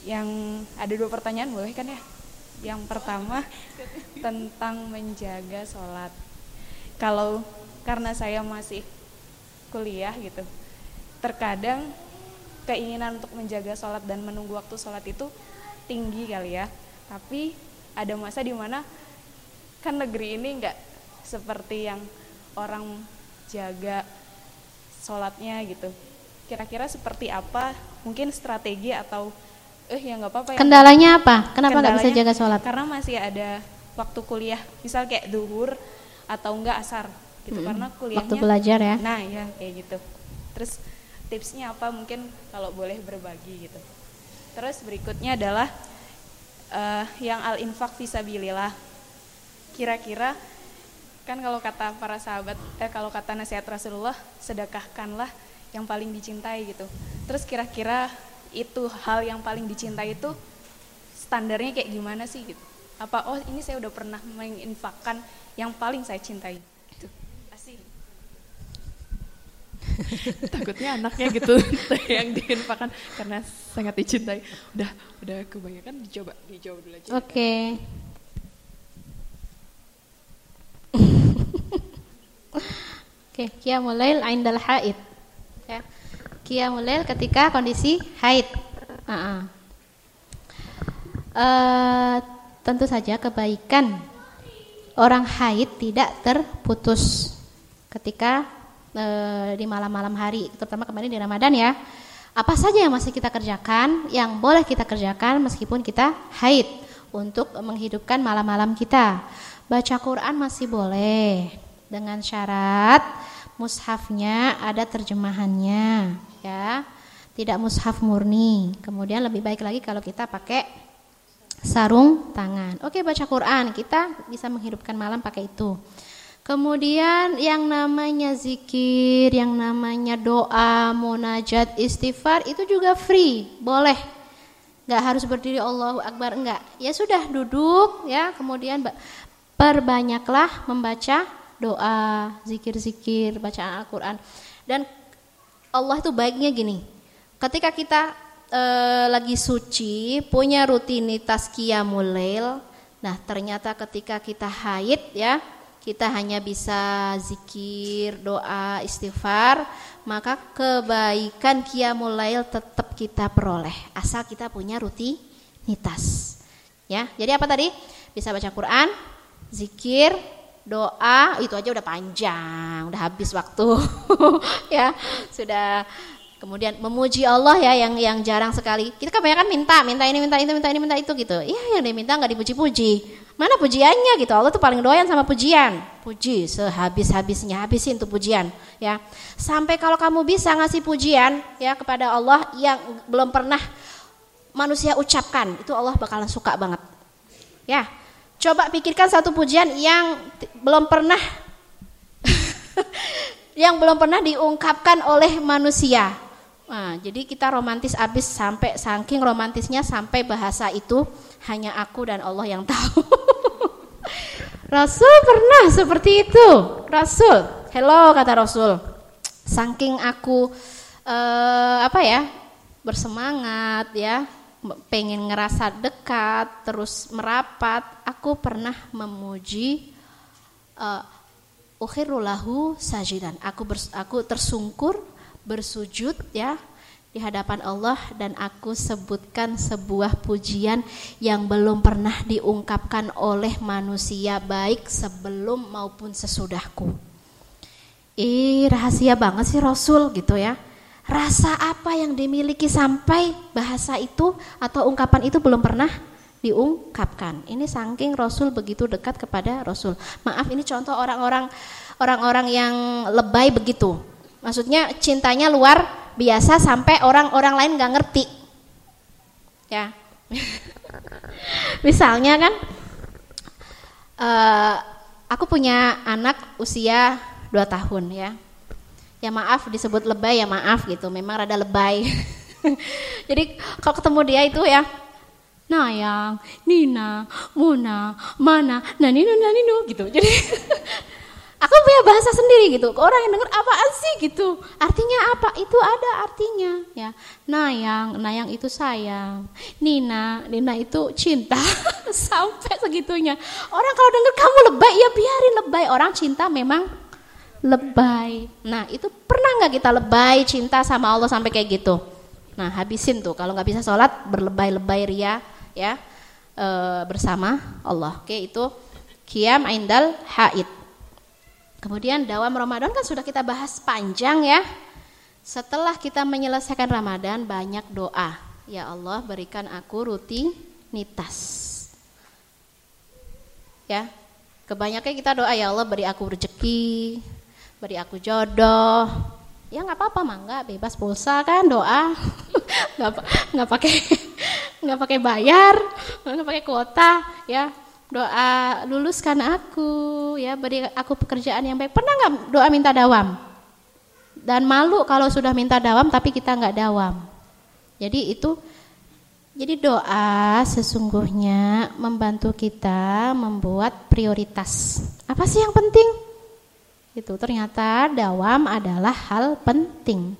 Yang ada dua pertanyaan boleh kan ya? Yang pertama tentang menjaga sholat. Kalau karena saya masih kuliah gitu, terkadang keinginan untuk menjaga sholat dan menunggu waktu sholat itu tinggi kali ya. Tapi ada masa di mana kan negeri ini nggak seperti yang orang jaga sholatnya gitu. Kira-kira seperti apa? Mungkin strategi atau eh ya nggak apa-apa ya. kendalanya apa? Kenapa nggak bisa jaga sholat? karena masih ada waktu kuliah. Misal kayak duhur atau enggak asar gitu. Hmm, karena kuliahnya waktu belajar ya. Nah ya kayak gitu. Terus tipsnya apa? Mungkin kalau boleh berbagi gitu. Terus berikutnya adalah uh, yang al infak visabilillah kira-kira kan kalau kata para sahabat eh kalau kata nasihat Rasulullah sedekahkanlah yang paling dicintai gitu. Terus kira-kira itu hal yang paling dicintai itu standarnya kayak gimana sih gitu? Apa oh ini saya udah pernah menginfakkan yang paling saya cintai itu asih takutnya anaknya gitu yang diinfakkan karena sangat dicintai. Udah udah kebanyakan dicoba dijawab dulu aja. Oke. okay. Oke, okay, qiyamul lail indal haid. Ya. Qiyamul ketika kondisi haid. Uh -uh. Uh, tentu saja kebaikan orang haid tidak terputus ketika uh, di malam-malam hari, terutama kemarin di Ramadan ya. Apa saja yang masih kita kerjakan, yang boleh kita kerjakan meskipun kita haid untuk menghidupkan malam-malam kita. Baca Quran masih boleh dengan syarat mushafnya ada terjemahannya ya. Tidak mushaf murni. Kemudian lebih baik lagi kalau kita pakai sarung tangan. Oke, baca Quran, kita bisa menghidupkan malam pakai itu. Kemudian yang namanya zikir, yang namanya doa, munajat, istighfar itu juga free, boleh. Gak harus berdiri Allahu Akbar, enggak. Ya sudah duduk ya, kemudian perbanyaklah membaca doa, zikir-zikir, bacaan Al-Quran. Dan Allah itu baiknya gini, ketika kita e, lagi suci, punya rutinitas qiyamul nah ternyata ketika kita haid ya, kita hanya bisa zikir, doa, istighfar, maka kebaikan qiyamul tetap kita peroleh asal kita punya rutinitas. Ya, jadi apa tadi? Bisa baca Quran, zikir, doa itu aja udah panjang, udah habis waktu. ya, sudah kemudian memuji Allah ya yang yang jarang sekali. Kita kebanyakan minta, minta ini, minta itu, minta ini, minta itu gitu. Iya, yang diminta nggak dipuji-puji. Mana pujiannya gitu? Allah tuh paling doyan sama pujian. Puji sehabis-habisnya, habisin tuh pujian ya. Sampai kalau kamu bisa ngasih pujian ya kepada Allah yang belum pernah manusia ucapkan, itu Allah bakalan suka banget. Ya, Coba pikirkan satu pujian yang belum pernah yang belum pernah diungkapkan oleh manusia. Nah, jadi kita romantis abis sampai saking romantisnya sampai bahasa itu hanya aku dan Allah yang tahu. Rasul pernah seperti itu. Rasul, hello kata Rasul. Saking aku uh, apa ya bersemangat ya, pengen ngerasa dekat, terus merapat, aku pernah memuji uh, ukhirulahu sajidan. Aku bers, aku tersungkur bersujud ya di hadapan Allah dan aku sebutkan sebuah pujian yang belum pernah diungkapkan oleh manusia baik sebelum maupun sesudahku. Ih, rahasia banget sih Rasul gitu ya. Rasa apa yang dimiliki sampai bahasa itu atau ungkapan itu belum pernah diungkapkan. Ini saking Rasul begitu dekat kepada Rasul. Maaf ini contoh orang-orang orang-orang yang lebay begitu. Maksudnya cintanya luar biasa sampai orang-orang lain nggak ngerti. Ya, misalnya kan, uh, aku punya anak usia 2 tahun ya. Ya maaf disebut lebay ya maaf gitu, memang rada lebay. Jadi kalau ketemu dia itu ya, Nayang, Nina, Muna, Mana, Naninu, Naninu gitu. Jadi Aku punya bahasa sendiri gitu. Orang yang dengar apaan sih gitu. Artinya apa? Itu ada artinya ya. Nayang, Nayang itu sayang. Nina, Nina itu cinta. Sampai segitunya. Orang kalau dengar kamu lebay ya biarin lebay. Orang cinta memang lebay. Nah, itu pernah nggak kita lebay cinta sama Allah sampai kayak gitu? Nah, habisin tuh kalau nggak bisa sholat berlebay-lebay ria ya e, bersama Allah. Oke, itu kiam indal haid. Kemudian dawam Ramadan kan sudah kita bahas panjang ya. Setelah kita menyelesaikan Ramadan banyak doa. Ya Allah berikan aku rutinitas. Ya. Kebanyakan kita doa ya Allah beri aku rezeki, beri aku jodoh. Ya nggak apa-apa mangga bebas pulsa kan doa. nggak nggak pakai nggak pakai bayar, nggak pakai kuota ya. Doa luluskan aku ya. Beri aku pekerjaan yang baik. Pernah nggak doa minta dawam? Dan malu kalau sudah minta dawam tapi kita nggak dawam. Jadi itu jadi doa sesungguhnya membantu kita membuat prioritas. Apa sih yang penting itu ternyata dawam adalah hal penting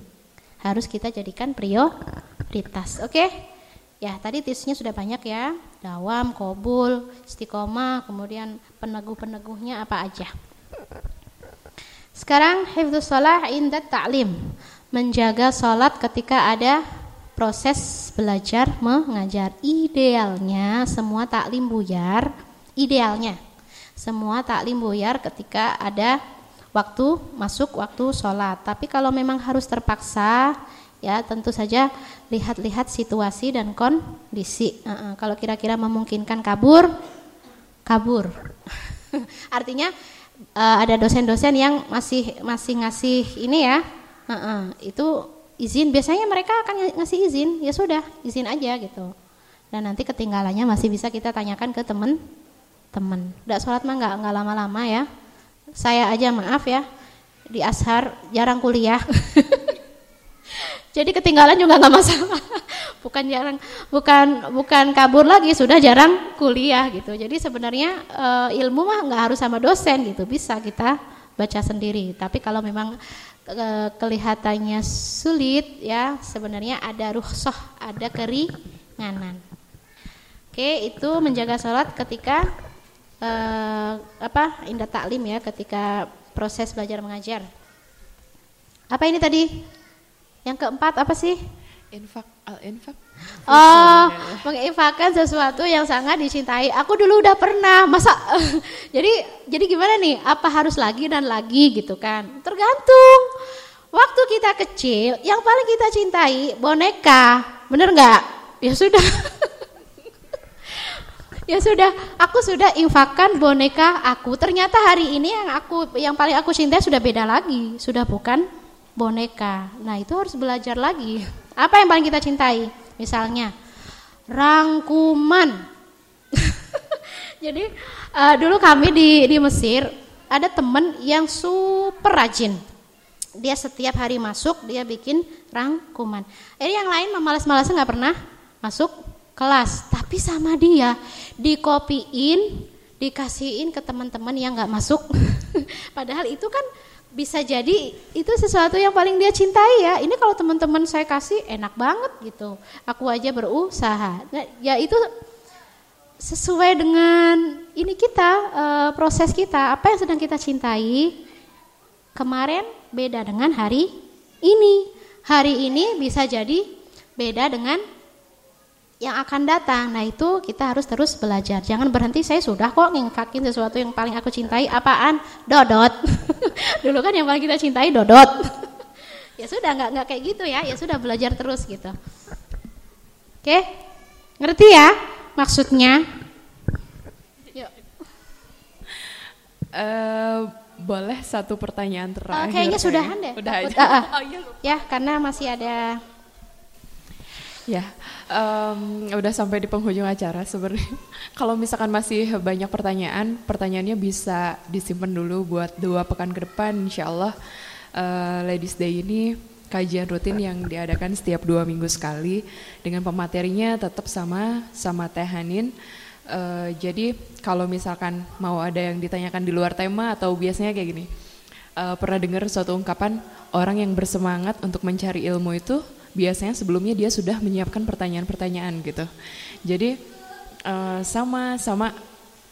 harus kita jadikan prioritas oke okay? Ya, tadi tipsnya sudah banyak ya. Dawam, kobul, istiqomah, kemudian peneguh-peneguhnya apa aja. Sekarang hifdzus shalah inda ta'lim. Menjaga salat ketika ada proses belajar mengajar. Idealnya semua taklim buyar, idealnya semua taklim buyar ketika ada waktu masuk waktu sholat. Tapi kalau memang harus terpaksa, ya tentu saja lihat-lihat situasi dan kondisi. Uh -uh. Kalau kira-kira memungkinkan kabur, kabur. Artinya uh, ada dosen-dosen yang masih masih ngasih ini ya, uh -uh. itu izin. Biasanya mereka akan ngasih izin, ya sudah izin aja gitu. Dan nanti ketinggalannya masih bisa kita tanyakan ke teman-teman. Udah sholat mah nggak nggak lama-lama ya. Saya aja maaf ya di ashar jarang kuliah. Jadi ketinggalan juga nggak masalah. Bukan jarang, bukan bukan kabur lagi, sudah jarang kuliah gitu. Jadi sebenarnya e, ilmu mah nggak harus sama dosen gitu, bisa kita baca sendiri. Tapi kalau memang e, kelihatannya sulit ya, sebenarnya ada ruhsoh, ada keringanan. Oke, itu menjaga sholat ketika e, apa indah taklim ya, ketika proses belajar mengajar. Apa ini tadi? Yang keempat apa sih? Infak al-infak. Oh, menginfakkan sesuatu yang sangat dicintai. Aku dulu udah pernah, masa jadi jadi gimana nih? Apa harus lagi dan lagi gitu kan? Tergantung. Waktu kita kecil, yang paling kita cintai boneka, bener nggak? Ya sudah. ya sudah, aku sudah infakkan boneka aku. Ternyata hari ini yang aku yang paling aku cintai sudah beda lagi, sudah bukan boneka. Nah, itu harus belajar lagi. Apa yang paling kita cintai? Misalnya rangkuman. Jadi uh, dulu kami di di Mesir ada teman yang super rajin. Dia setiap hari masuk dia bikin rangkuman. Ini yang lain malas-malasnya nggak pernah masuk kelas, tapi sama dia dikopiin, dikasihin ke teman-teman yang nggak masuk. Padahal itu kan bisa jadi itu sesuatu yang paling dia cintai ya. Ini kalau teman-teman saya kasih enak banget gitu. Aku aja berusaha. Nah, ya itu sesuai dengan ini kita uh, proses kita apa yang sedang kita cintai. Kemarin beda dengan hari ini. Hari ini bisa jadi beda dengan yang akan datang. Nah itu kita harus terus belajar. Jangan berhenti. Saya sudah kok ngingkakin sesuatu yang paling aku cintai. Apaan? Dodot. Dulu kan yang paling kita cintai dodot. ya sudah nggak nggak kayak gitu ya. Ya sudah belajar terus gitu. Oke, ngerti ya maksudnya? Yuk. Uh, boleh satu pertanyaan terakhir? Uh, kayaknya sudahan deh. Udah aja. Uh, uh. Oh, iya Ya karena masih ada Ya, um, udah sampai di penghujung acara sebenarnya. Kalau misalkan masih banyak pertanyaan, pertanyaannya bisa disimpan dulu buat dua pekan ke depan, insya Allah. Uh, Ladies Day ini kajian rutin yang diadakan setiap dua minggu sekali dengan pematerinya tetap sama sama Teh Hanin. Uh, jadi kalau misalkan mau ada yang ditanyakan di luar tema atau biasanya kayak gini, uh, pernah dengar suatu ungkapan orang yang bersemangat untuk mencari ilmu itu biasanya sebelumnya dia sudah menyiapkan pertanyaan-pertanyaan gitu. Jadi uh, sama sama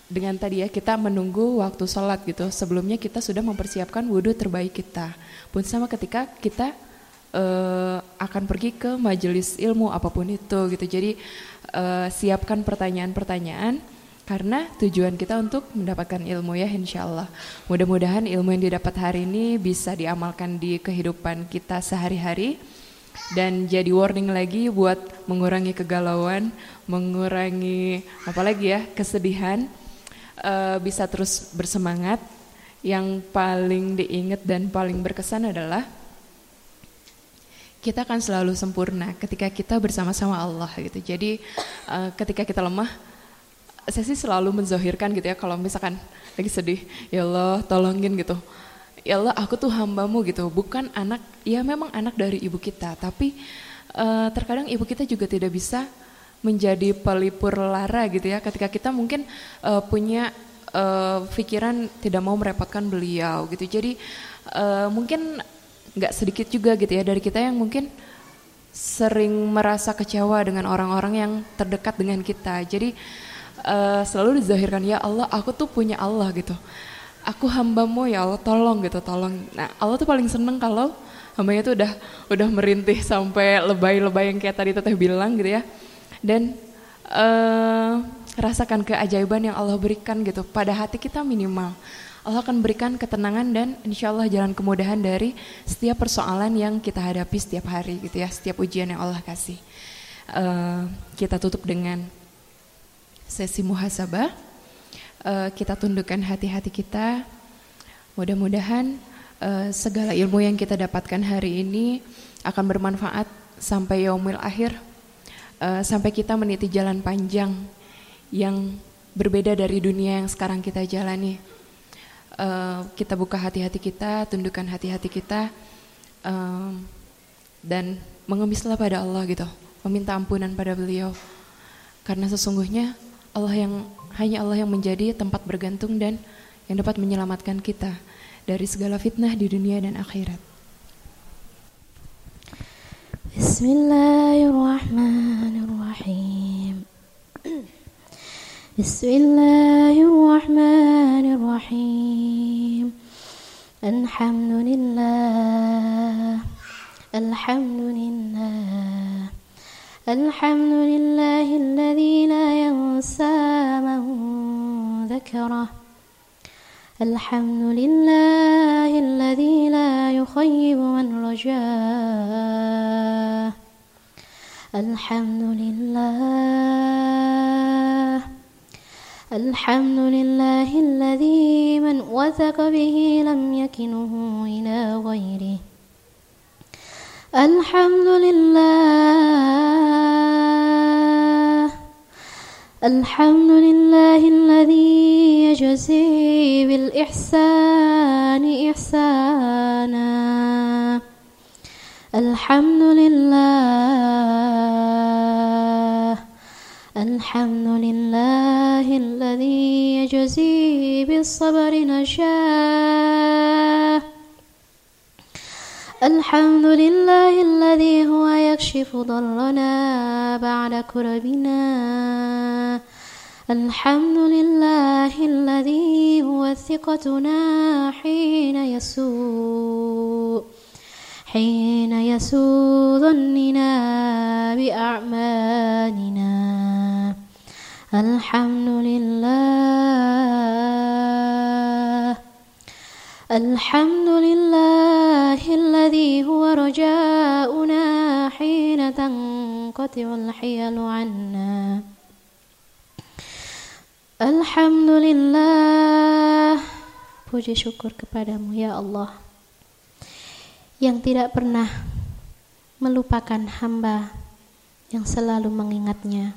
dengan tadi ya kita menunggu waktu sholat gitu. Sebelumnya kita sudah mempersiapkan wudhu terbaik kita. Pun sama ketika kita uh, akan pergi ke majelis ilmu apa pun itu gitu. Jadi uh, siapkan pertanyaan-pertanyaan karena tujuan kita untuk mendapatkan ilmu ya insya Allah. Mudah-mudahan ilmu yang didapat hari ini bisa diamalkan di kehidupan kita sehari-hari dan jadi warning lagi buat mengurangi kegalauan, mengurangi apalagi ya kesedihan, uh, bisa terus bersemangat. Yang paling diingat dan paling berkesan adalah kita akan selalu sempurna ketika kita bersama-sama Allah gitu. Jadi uh, ketika kita lemah, saya sih selalu menzohirkan gitu ya kalau misalkan lagi sedih, ya Allah tolongin gitu ya Allah aku tuh hambamu gitu. Bukan anak ya memang anak dari ibu kita. Tapi uh, terkadang ibu kita juga tidak bisa menjadi pelipur lara gitu ya. Ketika kita mungkin uh, punya uh, pikiran tidak mau merepotkan beliau gitu. Jadi uh, mungkin nggak sedikit juga gitu ya dari kita yang mungkin sering merasa kecewa dengan orang-orang yang terdekat dengan kita. Jadi uh, selalu dizahirkan ya Allah aku tuh punya Allah gitu aku hambamu ya Allah tolong gitu tolong. Nah Allah tuh paling seneng kalau hambanya tuh udah udah merintih sampai lebay-lebay yang kayak tadi teteh bilang gitu ya. Dan uh, rasakan keajaiban yang Allah berikan gitu pada hati kita minimal. Allah akan berikan ketenangan dan insya Allah jalan kemudahan dari setiap persoalan yang kita hadapi setiap hari gitu ya setiap ujian yang Allah kasih. Uh, kita tutup dengan sesi muhasabah uh, kita tundukkan hati-hati kita. Mudah-mudahan uh, segala ilmu yang kita dapatkan hari ini akan bermanfaat sampai yaumil akhir, uh, sampai kita meniti jalan panjang yang berbeda dari dunia yang sekarang kita jalani. Uh, kita buka hati-hati kita, tundukkan hati-hati kita, uh, dan mengemislah pada Allah gitu, meminta ampunan pada beliau. Karena sesungguhnya Allah yang hanya Allah yang menjadi tempat bergantung dan yang dapat menyelamatkan kita dari segala fitnah di dunia dan akhirat. Bismillahirrahmanirrahim. Bismillahirrahmanirrahim. Alhamdulillah. Alhamdulillah. الحمد لله الذي لا ينسى من ذكره. الحمد لله الذي لا يخيب من رجاه. الحمد لله. الحمد لله الذي من وثق به لم يكنه إلى غيره. الحمد لله. الحمد لله الذي يجزي بالإحسان إحسانا. الحمد لله. الحمد لله الذي يجزي بالصبر نجاه الحمد لله الذي هو يكشف ضرنا بعد كربنا. الحمد لله الذي هو ثقتنا حين يسوء حين يسوء ظننا بأعمالنا. الحمد لله. الحمد لله الذي هو رجاؤنا حين تنقطع الحيل عنا Alhamdulillah Puji syukur kepadamu ya Allah Yang tidak pernah Melupakan hamba Yang selalu mengingatnya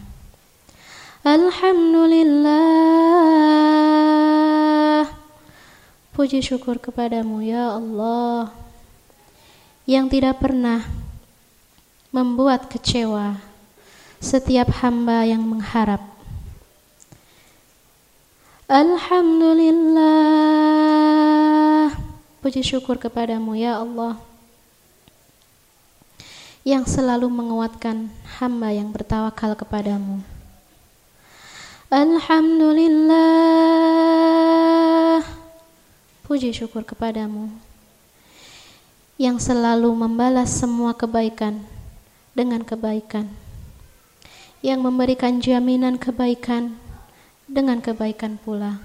Alhamdulillah Puji syukur kepadamu ya Allah Yang tidak pernah Membuat kecewa Setiap hamba yang mengharap. Alhamdulillah. Puji syukur kepadamu ya Allah Yang selalu menguatkan hamba yang bertawakal kepadamu. Alhamdulillah Puji syukur kepadamu Yang selalu membalas semua kebaikan Dengan kebaikan Yang memberikan jaminan kebaikan dengan kebaikan pula.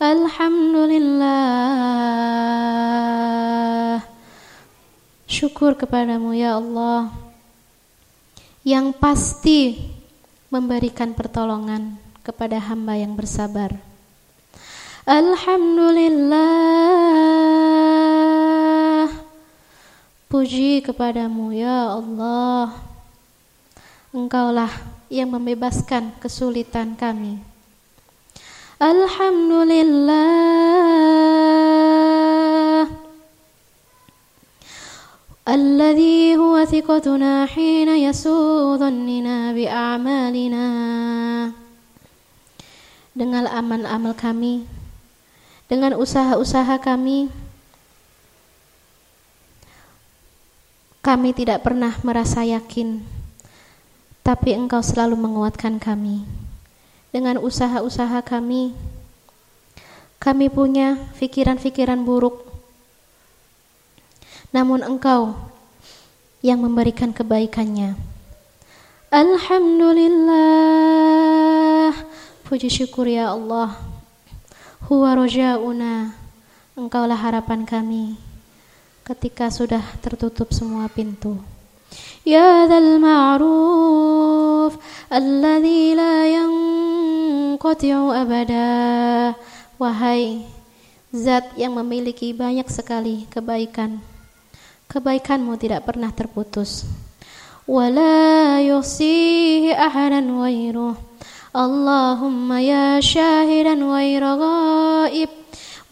Alhamdulillah. Syukur kepadamu ya Allah yang pasti memberikan pertolongan kepada hamba yang bersabar. Alhamdulillah. Puji kepadamu ya Allah. Engkaulah yang membebaskan kesulitan kami. Alhamdulillah Alladhi huwa thiqatuna hina yasu'u dhannina bi'amalina Dengan amal-amal kami Dengan usaha-usaha kami Kami tidak pernah merasa yakin tapi Engkau selalu menguatkan kami. Dengan usaha-usaha kami, kami punya pikiran-pikiran buruk. Namun Engkau yang memberikan kebaikannya. Alhamdulillah. Puji syukur ya Allah. Huwa rojauna, engkaulah harapan kami ketika sudah tertutup semua pintu. Ya dzal ma'ruf alladhi la yanqati'u abada. Wahai zat yang memiliki banyak sekali kebaikan. Kebaikanmu tidak pernah terputus. Wala yusih ahanan wairuh Allahumma ya syahidan waira ghaib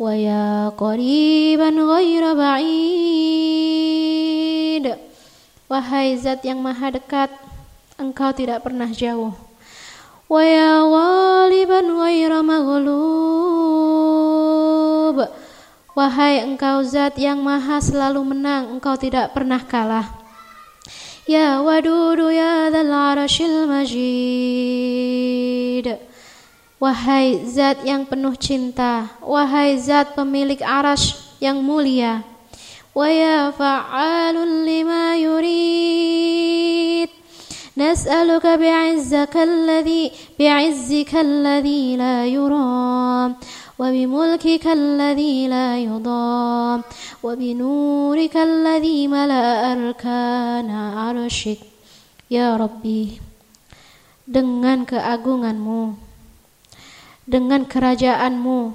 Wa ya qariban ghaira ba'id Wahai zat yang maha dekat, engkau tidak pernah jauh. Wa ya ghaliban ghaira maghlub. Wahai engkau zat yang maha selalu menang, engkau tidak pernah kalah. Ya wadudu ya dhal arashil majid. Wahai zat yang penuh cinta, wahai zat pemilik arash yang mulia. ويا فعال لما يريد نسألك بعزك الذي بعزك الذي لا يرام وبملكك الذي لا يضام وبنورك الذي ملأ أركان عرشك يا ربي dengan keagunganmu dengan kerajaanmu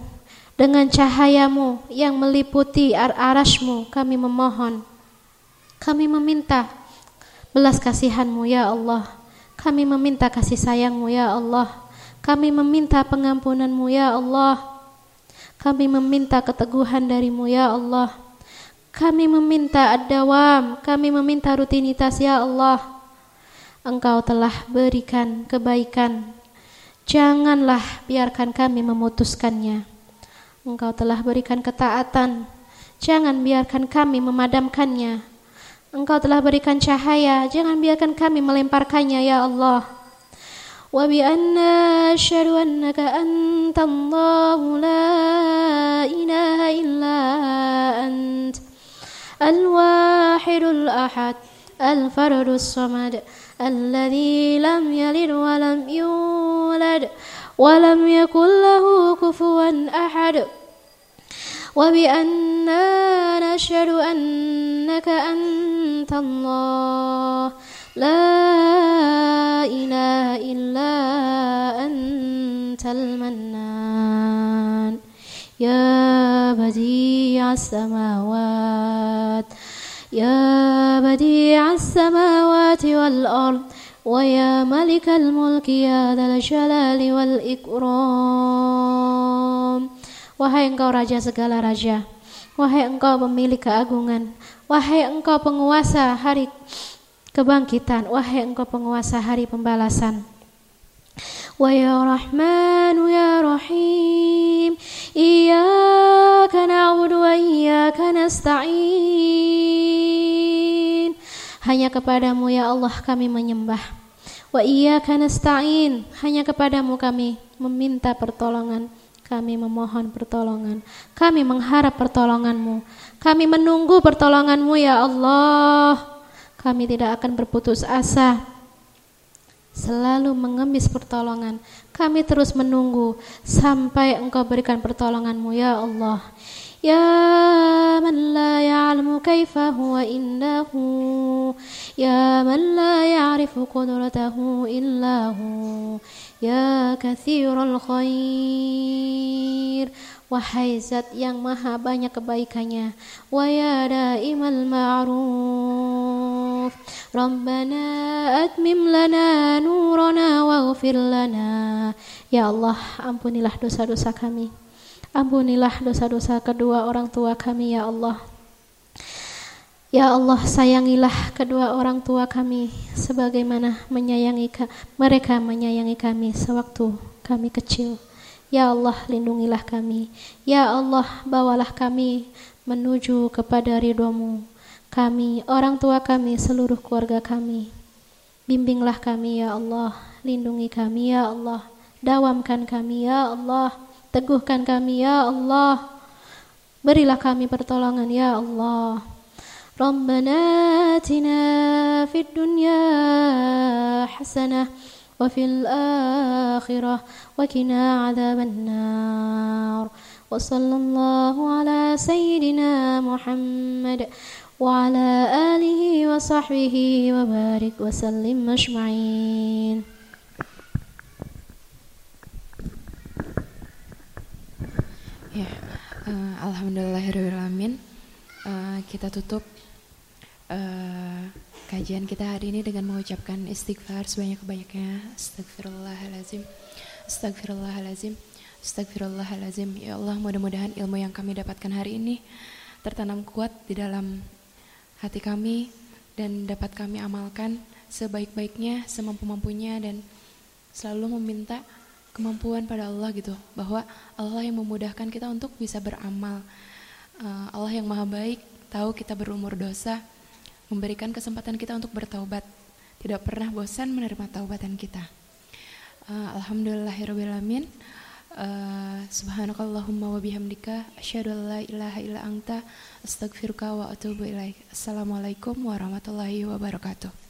dengan cahayamu yang meliputi ar arasmu kami memohon kami meminta belas kasihanmu ya Allah kami meminta kasih sayangmu ya Allah kami meminta pengampunanmu ya Allah kami meminta keteguhan darimu ya Allah. Kami meminta ad-dawam. Kami meminta rutinitas ya Allah. Engkau telah berikan kebaikan. Janganlah biarkan kami memutuskannya. Engkau telah berikan ketaatan. Jangan biarkan kami memadamkannya. Engkau telah berikan cahaya, jangan biarkan kami melemparkannya ya Allah. وبأن أشهد أنك أنت الله لا إله إلا أنت الواحد الأحد الفرد الصمد الذي لم يلد ولم يولد ولم يكن له كفوا أحد. وبأننا نشهد أنك أنت الله لا إله إلا أنت المنان يا بديع السماوات يا بديع السماوات والأرض ويا ملك الملك يا ذا الجلال والإكرام Wahai engkau raja segala raja, wahai engkau pemilik keagungan, wahai engkau penguasa hari kebangkitan, wahai engkau penguasa hari pembalasan. Wa ya Rahman ya Rahim Iyyaka na'budu wa iyyaka nasta'in Hanya kepadamu ya Allah kami menyembah Wa iyyaka nasta'in Hanya kepadamu kami meminta pertolongan kami memohon pertolongan. Kami mengharap pertolonganmu. Kami menunggu pertolonganmu ya Allah. Kami tidak akan berputus asa. Selalu mengemis pertolongan. Kami terus menunggu sampai engkau berikan pertolonganmu ya Allah. Ya man la ya'lamu kaifa huwa indahu Ya man la ya'rifu qudratahu illahu Ya kathirul khair Wahai zat yang maha banyak kebaikannya Wa ya daimal ma'ruf. Rabbana atmim lana nurana waghfir lana. Ya Allah ampunilah dosa-dosa kami. Ampunilah dosa-dosa kedua orang tua kami ya Allah. Ya Allah sayangilah kedua orang tua kami sebagaimana menyayangi mereka menyayangi kami sewaktu kami kecil. Ya Allah lindungilah kami. Ya Allah bawalah kami menuju kepada ridhomu. Kami, orang tua kami, seluruh keluarga kami. Bimbinglah kami ya Allah, lindungi kami ya Allah, dawamkan kami ya Allah, teguhkan kami ya Allah. Berilah kami pertolongan ya Allah. ربنا آتنا في الدنيا حسنة وفي الآخرة وكنا عذاب النار وصلى الله على سيدنا محمد وعلى آله وصحبه وبارك وسلم أجمعين Ya, uh, Alhamdulillahirrahmanirrahim. Uh, kita tutup uh, kajian kita hari ini dengan mengucapkan istighfar sebanyak-banyaknya. Astagfirullahalazim. Astagfirullahalazim. Astagfirullahalazim. Ya Allah, mudah-mudahan ilmu yang kami dapatkan hari ini tertanam kuat di dalam hati kami dan dapat kami amalkan sebaik-baiknya, semampu-mampunya dan selalu meminta kemampuan pada Allah gitu bahwa Allah yang memudahkan kita untuk bisa beramal. Uh, Allah yang maha baik tahu kita berumur dosa memberikan kesempatan kita untuk bertaubat. Tidak pernah bosan menerima taubatan kita. Uh, Alhamdulillahirrahmanirrahim. Uh, subhanakallahumma wa bihamdika asyhadu an la ilaha illa anta astaghfiruka wa atubu ilaik. Assalamualaikum warahmatullahi wabarakatuh.